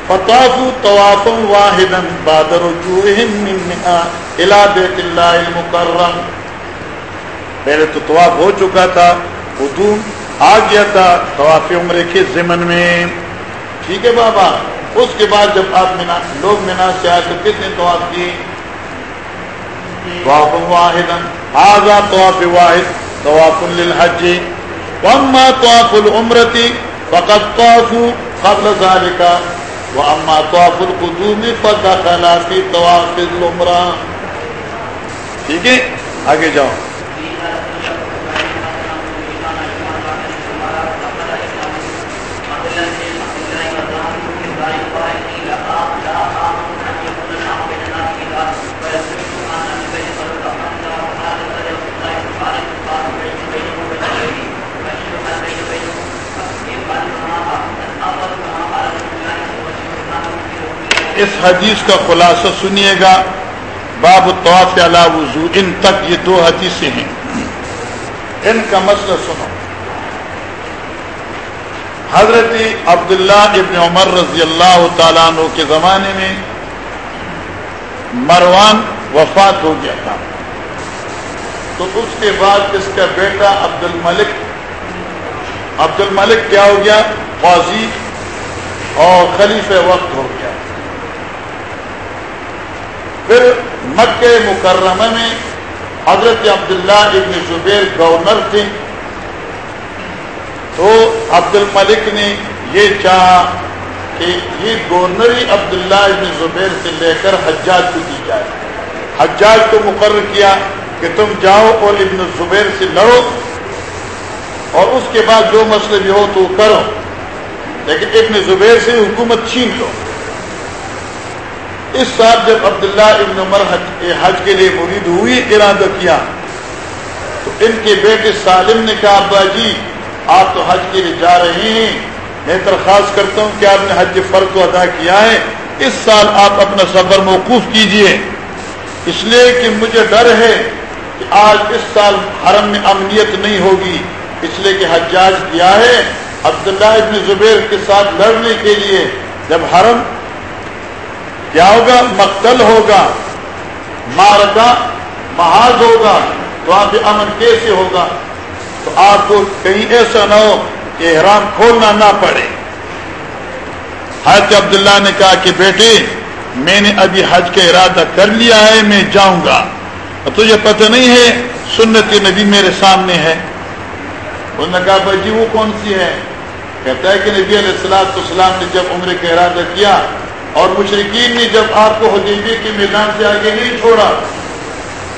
فطاف طواف واحدا بعد رجوعهم من منى الى بیت اللہ المکرم۔ پہلے تو طواف ہو چکا تھا، قدوم آ گیا تھا طواف عمرے کے ضمن میں۔ ٹھیک ہے بابا۔ اس کے بعد جب آپ منا لوگ منا سے آئے تو کتنے طواف کیے؟ طواف واحدا۔ هذا طواف واحد۔ طواف للحج. واما طواف العمرة فقد طافوا قبل ذلك. واما طواف القدوم فدخل في طواف العمرة. ٹھیک ہے؟ آگے جاؤ. اس حدیث کا خلاصہ سنیے گا، باب طواف علا وضو ان تک یہ دو حدیثیں ہیں۔ ان کا مسئلہ سنو۔ حضرت عبداللہ ابن عمر رضی اللہ تعالیٰ عنہ کے زمانے میں مروان وفات ہو گیا تھا۔ تو اس کے بعد اس کا بیٹا عبد الملک عبد الملک کیا ہو گیا؟ قاضی اور خلیف وقت ہو گیا۔ پھر مکہ مکرمہ میں حضرت عبداللہ ابن زبیر گورنر تھے تو عبد الملک نے یہ چاہا کہ یہ گورنری عبداللہ ابن زبیر سے لے کر حجاج کو دی جائے۔ حجاج کو مقرر کیا کہ تم جاؤ اور ابن زبیر سے لڑو اور اس کے بعد جو مسئلے بھی ہو تو کرو۔ لیکن ابن زبیر سے حکومت چھین لو۔ اس سال جب عبداللہ ابن عمر حج حج کے لیے مرید ہوئی، ارادہ کیا، تو ان کے بیٹے سالم نے کہا، ابا جی آپ تو حج کے لیے جا رہے ہیں، میں درخواست کرتا ہوں کہ آپ نے حج فرق کو ادا کیا ہے، اس سال آپ اپنا سفر موقوف کیجیے۔ اس لیے کہ مجھے ڈر ہے کہ آج اس سال حرم میں امنیت نہیں ہوگی، اس لیے کہ حجاج کیا ہے۔ عبداللہ ابن زبیر کے ساتھ لڑنے کے لیے جب حرم کیا ہوگا؟ مقتل ہوگا مارکا محاذ ہوگا، تو آپ امن کیسے ہوگا؟ تو آپ کو کہیں ایسا نہ ہو کہ احرام کھولنا نہ پڑے۔ حضرت عبداللہ نے کہا کہ بیٹے، میں نے ابھی حج کا ارادہ کر لیا ہے، میں جاؤں گا۔ تجھے پتہ نہیں ہے، سنت نبی میرے سامنے ہے۔ انہوں نے کہا، بھائی جی وہ کون سی ہے؟ کہتا ہے کہ نبی علیہ السلام السلام نے جب عمر کا ارادہ کیا اور مشرقین نے جب آپ کو حدیبی کے میدان سے آگے نہیں چھوڑا،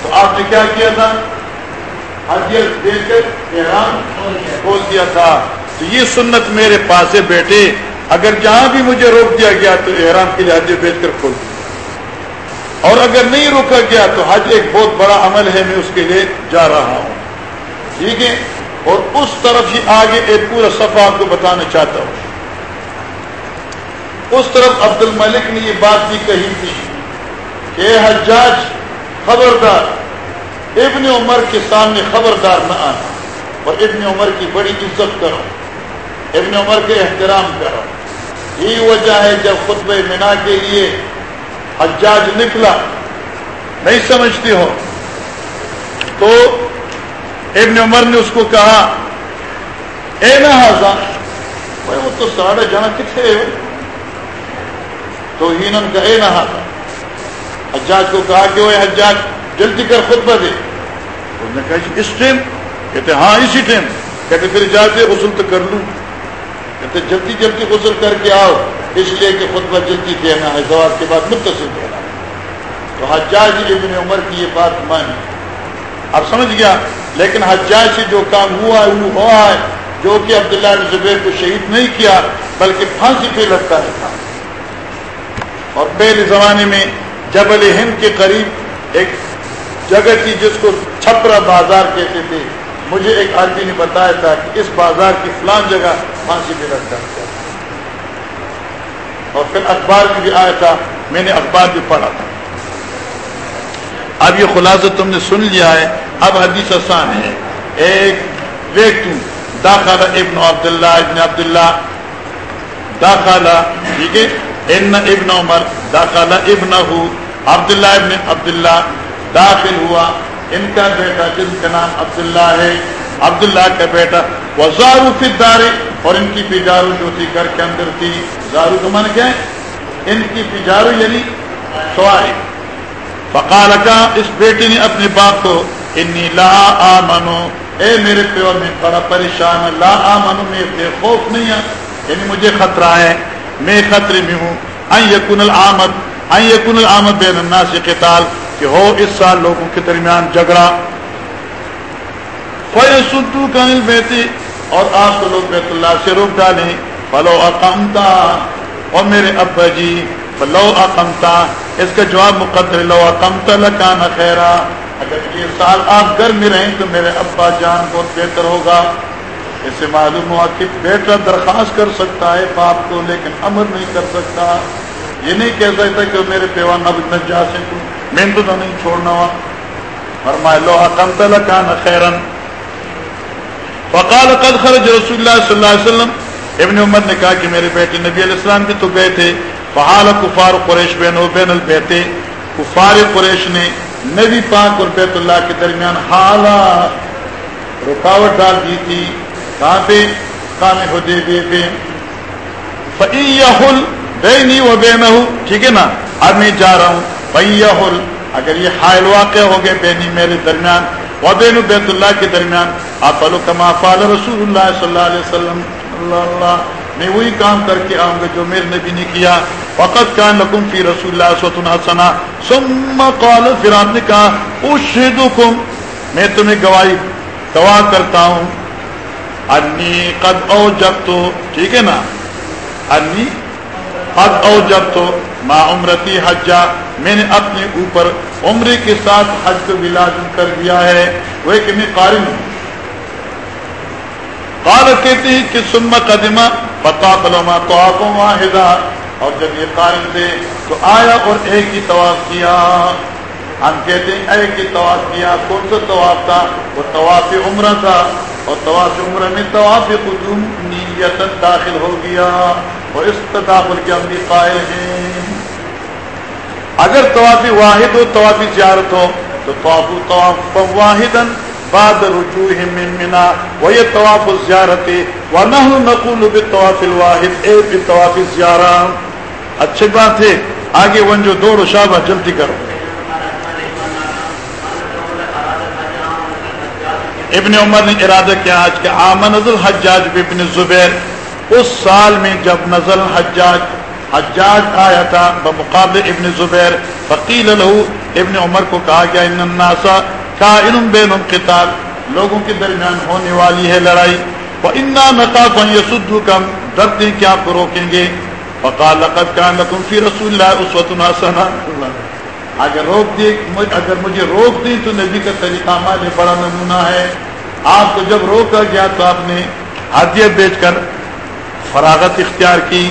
تو آپ نے کیا کیا تھا؟ حدیت دے کر احرام کھول دیا تھا۔ تو یہ سنت میرے پاس ہے بیٹے، اگر جہاں بھی مجھے روک دیا گیا تو احرام کے لیے حدیت بیچ کر کھول دیا اور اگر نہیں روکا گیا تو حج ایک بہت بڑا عمل ہے، میں اس کے لیے جا رہا ہوں۔ ٹھیک ہے؟ اور اس طرف ہی آگے ایک پورا صفحہ آپ کو بتانا چاہتا ہوں۔ اس طرف عبد الملک نے یہ بات بھی کہی تھی کہ حجاج، خبردار، ابن عمر کے سامنے خبردار نہ آنا اور ابن عمر کی بڑی عزت کرو، ابن عمر کے احترام کرو۔ یہی وجہ ہے جب خطب منا کے لیے حجاج نکلا، نہیں سمجھتے ہو، تو ابن عمر نے اس کو کہا، اے نہ بھائی وہ تو ساڑھے جانا کتنے تو ہینن کا اے نہا۔ حجاج کو کہا کہ وہ حجاج جلدی کر خطبہ دے۔ انہوں نے کہا جی، اس ٹائم کہتے ہاں اسی ٹائم کہتے پھر جاتے غسل تو کر لوں۔ کہتے جلدی جلدی غسل کر کے آؤ۔ اس لیے کہ خطبہ جلدی دینا ہے زوال کے بعد متصل دینا ہے۔ تو حجاج ابن عمر کی یہ بات مانی۔ اب سمجھ گیا؟ لیکن حجاج سے جو کام ہوا ہے وہ ہوا ہے۔ جو کہ عبداللہ زبیر کو شہید نہیں کیا بلکہ پھانسی پہ لگتا ہے اور پہلے زمانے میں جبل ہند کے قریب ایک جگہ تھی جس کو چھپرا بازار کہتے تھے۔ مجھے ایک آدمی نے بتایا تھا کہ اس بازار کی فلان جگہ پھانسی پہ لگتا ہے اور پھر اخبار میں بھی آیا تھا، میں نے اخبار بھی پڑھا تھا۔ اب یہ خلاصہ تم نے سن لیا ہے۔ اب حدیث آسان ہے۔ ایک ویکتی، داخلہ ابن عبداللہ ابن عبداللہ، داخلہ، ٹھیک ہے؟ ان ابن عمر داخل ابن عبداللہ ابن عبداللہ داخل ہوا۔ ان کا بیٹا جن کا نام عبداللہ ہے؟ عبداللہ کا بیٹا وہ زارو فدارے اور ان کی پیجارو جو تھی گھر کے اندر تھی۔ زارو کا من کیا ان کی پیجارو یعنی سواری۔ فقال کا اس بیٹی نے اپنے باپ کو، انی لا آمنو۔ اے میرے پیور میں بڑا پریشان، لا آمنو میں خوف نہیں ہے۔ یعنی مجھے خطرہ ہے۔ میں خطرے میں ہوں۔ یقن العامد یقن العامد بین الناس قتال، کہ ہو اس سال لوگوں کے درمیان جھگڑا۔ فی سدو کا بیتی اور آپ کو لوگ بیت اللہ سے روک ڈالیں۔ فلو اقمتا اور میرے ابا جی فلو اقمتا اس کا جواب مقدر لو اقمتا لکان خیرا اگر یہ سال آپ گھر میں رہیں تو میرے ابا جان بہت بہتر ہوگا۔ اس سے معلوم ہوا کہ بیٹا درخواست کر سکتا ہے، باپ کو، لیکن امر نہیں کر سکتا۔ یہ نہیں کہہ سکتا کہ میرے پیوان اب میں جا سکوں میں تو نہیں چھوڑنا ہوا۔ فرمائے لو حکم تلکان خیرن۔ فقال، قد خرج رسول اللہ صلی اللہ علیہ وسلم۔ ابن عمر نے کہا کہ میرے بیٹے نبی علیہ السلام بھی تو گئے تھے۔ فحال کفار قریش بین و بین البیتے کفار قریش نے نبی پاک اور بیت اللہ کے درمیان حالا رکاوٹ ڈال دی تھی۔ کہاں پہ کام ہدے بے پہ فل بے نہیں وہ بے نہ ٹھیک ہے نا؟ اب میں جا رہا ہوں۔ فل اگر یہ حائل واقع ہو گئے بینی میرے درمیان و بین بیت اللہ کے درمیان آپ کما فال رسول اللہ صلی اللہ علیہ وسلم۔ اللہ اللہ۔ میں وہی کام کر کے آؤں گا جو میرے نبی نے کیا۔ وقت کان لکم فی رسول اللہ سوتن حسنا ثم قال پھر آپ نے کہا اشہدکم میں تمہیں گواہی گواہ کرتا ہوں۔ انی قد او جب تو ٹھیک ہے نا؟ انی قد او جب تو ماں عمرتی حجا، میں نے اپنے اوپر عمرے کے ساتھ حج کو بھی لازم کر دیا ہے۔ وہ کہ میں قارن ہوں۔ قال کہتے ہیں کہ سم قدمہ پتا بلوما تو واحدہ اور جب یہ قارن تھے تو آیا اور ایک ہی طواف کیا۔ ہم کہتے ہیں ایک ہی طواف کیا، کون سا طواف تھا؟ وہ طواف عمرہ تھا۔ اور طواف عمرہ میں طواف قدوم نیت داخل ہو گیا۔ اور اس تداخل کے ہم بھی قائل ہیں۔ اگر طواف واحد ہو، طواف زیارت ہو، تو طواف طواف واحد بعد رجوع من منا وہ یہ طواف زیارت و نہ نقول بالطواف الواحد، اے بالطواف زیارہ۔ اچھی بات ہے۔ آگے ون جو دو رشابہ جلدی کرو۔ ابن عمر نے ارادہ کیا آج کے آمن نزل حجاج ابن زبیر، اس سال میں جب نزل حجاج حجاج آیا تھا بمقابل ابن زبیر، فقیل لہو، ابن عمر کو کہا گیا، ان الناسا کائن بین قتال لوگوں کے درمیان ہونے والی ہے لڑائی، وَإِنَّا نَقَافًا يَسُدُّكَمْ ڈرتے کہ آپ کو روکیں گے۔ فقال لقد كان لكم في رسول الله اسوه حسنه اگر روک دی اگر مجھے روک دی تو نبی کا طریقہ ہمارے بڑا نمونہ ہے۔ آپ کو جب روکا گیا تو آپ نے ہدیہ بیچ کر فراغت اختیار کی۔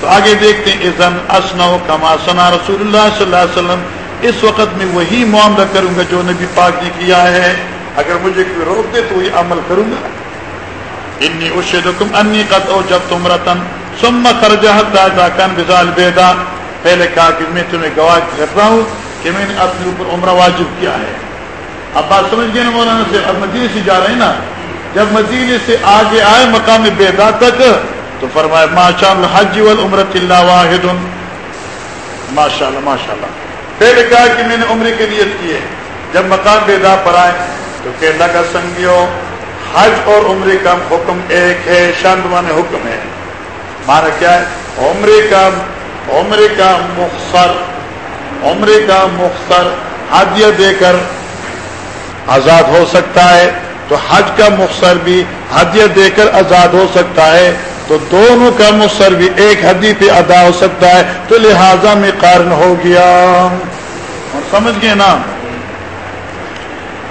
تو آگے دیکھتے ہیں ازن اسنا کما سنا رسول اللہ صلی اللہ علیہ وسلم۔ اس وقت میں وہی معاملہ کروں گا جو نبی پاک نے کیا ہے۔ اگر مجھے کوئی روک دے تو وہی عمل کروں گا۔ انی اشدکم انی قد او جب تم رتن ثم خرجہ حتی کان بزال بیدا پہلے کہا کہ میں تمہیں گواہ کرتا ہوں کہ میں نے اپنے اوپر عمرہ واجب کیا ہے۔ اب بات سمجھ گئے نا مولانا سے اب مدینے سے جا رہے ہیں نا؟ جب مدینے سے آگے آئے مقام بیدا تک، تو فرمایا ماشاء اللہ حج والعمرت اللہ واحد. ماشاء اللہ ماشاء اللہ پہلے کہا کہ میں نے عمرے کے لیے کی ہے۔ جب مقام بیدا پر آئے، تو کہنا کا سنگیو، حج اور عمرے کا حکم ایک ہے، شاندمان حکم ہے۔ مانا کیا ہے؟ عمرے کا عمرے کا مختصر، عمرے کا مختصر ہدیہ دے کر آزاد ہو سکتا ہے، تو حج کا مختصر بھی ہدیہ دے کر آزاد ہو سکتا ہے، تو دونوں کا مختصر بھی ایک حدی پہ ادا ہو سکتا ہے، تو لہذا میں قارن ہو گیا۔ اور سمجھ گئے نا؟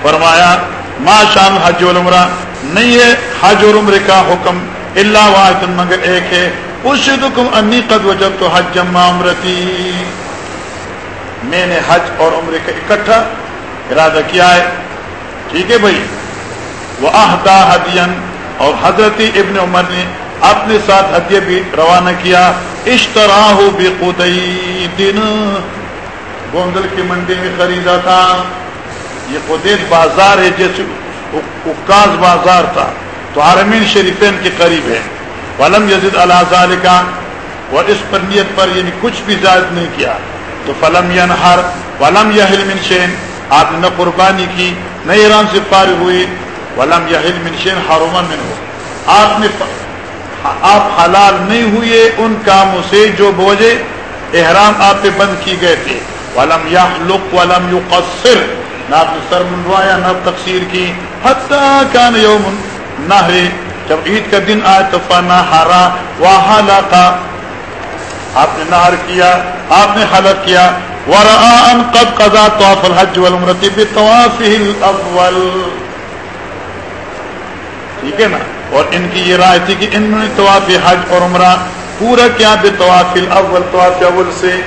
فرمایا، ما شان حج العمرہ نہیں ہے، حج اور عمرے کا حکم اللہ واحد مگر ایک ہے۔ ارشدکم انی قد وجب تو حج جمع عمرتی۔ میں نے حج اور عمرے کا اکٹھا ارادہ کیا ہے۔ ٹھیک ہے بھائی۔ وہ احدا اور حضرت ابن عمر نے اپنے ساتھ ہدیہ بھی روانہ کیا۔ اشترا ہو بے دن گوندل کی منڈی میں خریدا تھا۔ یہ قدیت بازار ہے، جیسے اکاز بازار تھا۔ تو حرمین شریفین کے قریب ہے۔ ولم یزید اللہ کا اور اس پر نیت پر یعنی کچھ بھی زائد نہیں کیا۔ تو فلم ینہر، ولم یحل من شین، آپ نے نہ قربانی کی، نہ ایران سے پار ہوئی۔ ولم یحل من شین حرما من ہو آپ نے آپ حلال نہیں ہوئے ان کاموں سے جو بوجھے احرام آپ پہ بند کی گئے تھے۔ ولم يخلق ولم يقصر نہ آپ نے سر منڈوایا، نہ تقسیر کی۔ حتی کان یوم نہر۔ جب عید کا دن آئے تو فنا ہارا وحلقا آپ نے نہر کیا، آپ نے حلق کیا۔ ورآ ان قد قضا طواف الحج والعمرہ بطوافه الاول ٹھیک ہے نا؟ اور ان کی یہ رائے تھی کہ ان نے طواف حج اور عمرہ، پورا کیا بے الاول طواف اول سے۔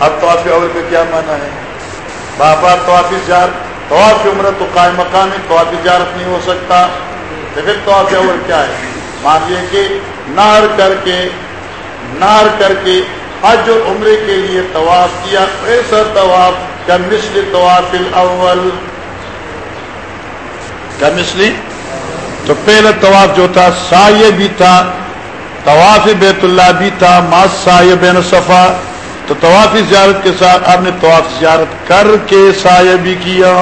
اب طواف اول کا کیا معنی ہے؟ بابا طواف زیار طواف عمرہ تو قائم مقام ہے، طواف زیارت نہیں ہو سکتا۔ پھر تو پھر طواف اول کیا ہے؟ مان لیے کہ نار کر کے، نار کر کے حج اور عمرے کے لیے طواف کیا، ایسا طواف کا مثل طواف الاول۔ کا مثلی تو پہلا طواف جو تھا، سایہ بھی تھا، طواف بیت اللہ بھی تھا، ماس سایہ بین صفا تو طواف زیارت کے ساتھ آپ نے طواف زیارت کر کے سایہ بھی کیا۔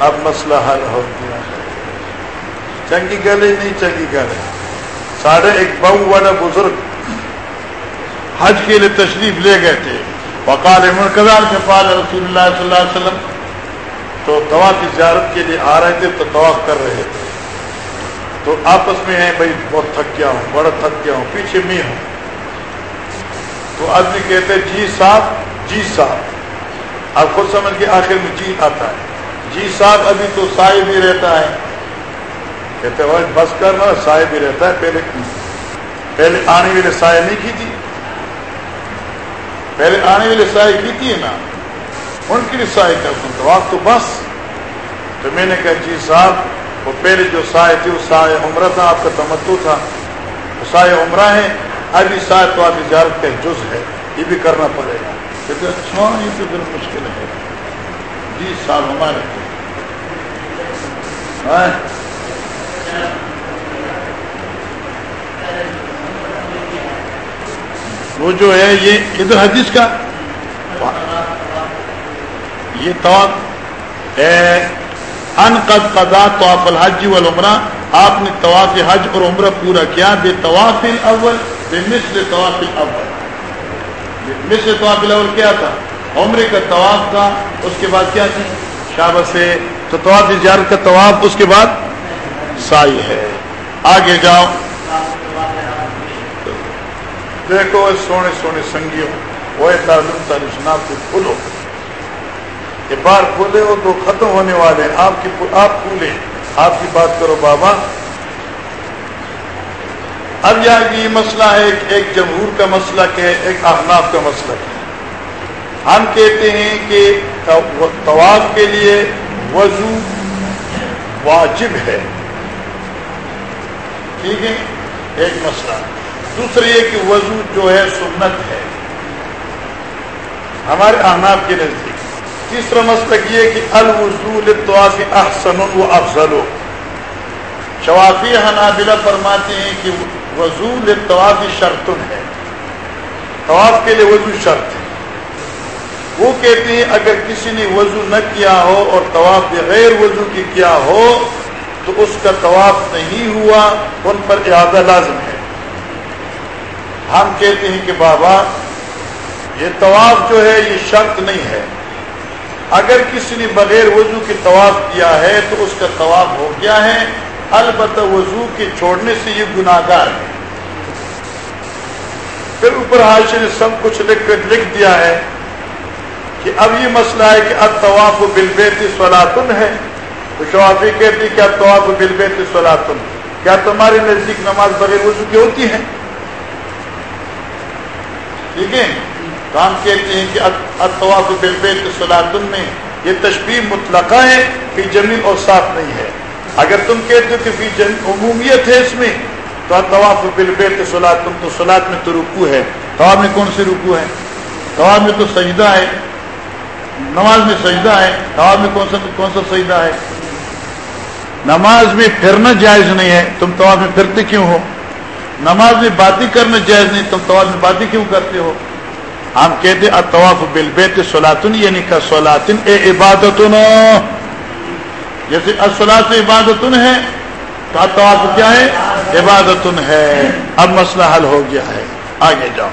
اب مسئلہ حل ہو گیا۔ چنگی گلے نہیں چنگی گلے ساڑھے ایک بہو والا بزرگ حج کے لیے تشریف لے گئے تھے۔ وقال مرکزان کے پال رسول اللہ صلی اللہ علیہ وسلم تو طواف کی زیارت کے لیے آ رہے تھے تو طواف کر رہے تھے۔ تو آپس میں ہے بھائی بہت تھک گیا ہوں، بڑا تھک گیا ہوں، پیچھے میں ہوں۔ تو آدمی کہتے جی صاحب جی صاحب۔ آپ خود سمجھ کے آخر میں جی آتا ہے۔ جی صاحب، ابھی تو سائے بھی رہتا ہے۔ کہتے ہیں، بس کرنا سائے بھی رہتا ہے۔ پہلے پہلے آنے والے سائے نہیں کی تھی؟ پہلے آنے والے سائے کی تھی نا؟ ان کی بھی سائے کا تو بس۔ تو میں نے کہا جی صاحب، وہ پہلے جو سائے تھی وہ سائے عمرہ تھا، آپ کا تمتو تھا۔ وہ سائے عمرہ ہے ابھی سائے تو آپ اجازت کا جز ہے۔ یہ بھی کرنا پڑے گا۔ کہتے اچھا یہ تو پھر مشکل ہے۔ جی صاحب، ہمارے وہ جو ہے یہ ادھر حدیث کا یہ طواف ان قد قضا طواف الحج والعمرہ۔ آپ نے طواف حج اور عمرہ پورا کیا۔ بے طواف الاول، بے مثل طواف الاول۔ مثل طواف الاول کیا تھا؟ عمرے کا طواف تھا، اس کے بعد کیا تھی شابہ سے تو طواف زیارت کا طواف اس کے بعد سائی ہے۔ آگے جاؤ۔ دیکھو سونے سونے سنگیوں، وہ تعلیم تعلیم کو کھولو یہ بار کھولے ہو تو ختم ہونے والے آپ کی آپ کھولے آپ کی بات کرو بابا۔ اب یہاں یہ مسئلہ ہے، ایک جمہور کا مسئلہ ہے ایک احناف کا مسئلہ۔ ہے ہم کہتے ہیں کہ طواف کے لیے وضو واجب ہے۔ ٹھیک ہے؟ ایک مسئلہ۔ دوسرے یہ کہ وضو جو ہے سنت ہے۔ ہمارے احناف کے نزدیک۔ تیسرا مسلک یہ کہ الوضول احسن و افضل۔ شوافی حنابلہ فرماتے ہیں کہ وضول طواف شرط ہے۔ طواف کے لیے وضو شرط ہے۔ وہ کہتے ہیں اگر کسی نے وضو نہ کیا ہو اور طواف بغیر وضو کی کیا ہو، تو اس کا طواف نہیں ہوا، ان پر اعادہ لازم ہے۔ ہم کہتے ہیں کہ بابا، یہ طواف جو ہے، یہ شرط نہیں ہے۔ اگر کسی نے بغیر وضو کی طواف کیا ہے، تو اس کا طواف ہو گیا ہے۔ البتہ وضو کے چھوڑنے سے یہ گناہ گار ہے۔ پھر اوپر حادثے نے سب کچھ لکھ کر لکھ دیا ہے۔ کہ اب یہ مسئلہ ہے کہ اب طواف و بلبیت سولاتن ہے۔ تو شوافی کہتی کہ اب طواف و بلبیت سولاتن کیا تمہارے نزدیک نماز بغیر وضو کی ہوتی ہے؟ ٹھیک ہے؟ تو ہم کہتے ہیں کہ اطواف بالبیت سلاتن میں یہ تشبیح مطلقہ ہے، فی جمیل اور صاف نہیں ہے۔ اگر تم کہتے ہو کہ فی جن عمومیت ہے اس میں، تو اطواف بالبیت سلاتن تو سلاد میں تو رکو ہے۔ طواف میں کون سی رکو ہے؟ طواف میں تو سجدہ ہے۔ نماز میں سجدہ ہے طواف میں کون سا کون سا سجدہ ہے؟ نماز میں پھرنا جائز نہیں ہے، تم طواف میں پھرتے کیوں ہو؟ نماز میں باتیں کرنا جائز نہیں، تم طواف میں باتیں کیوں کرتے ہو؟ ہم کہتے اطواف بالبیت سولاتن یعنی کا سولاتن اے عبادت جیسے اصلاط عبادت ہے، تو اطواف کیا ہے؟ عبادت ہے۔ اب مسئلہ حل ہو گیا ہے۔ آگے جاؤ۔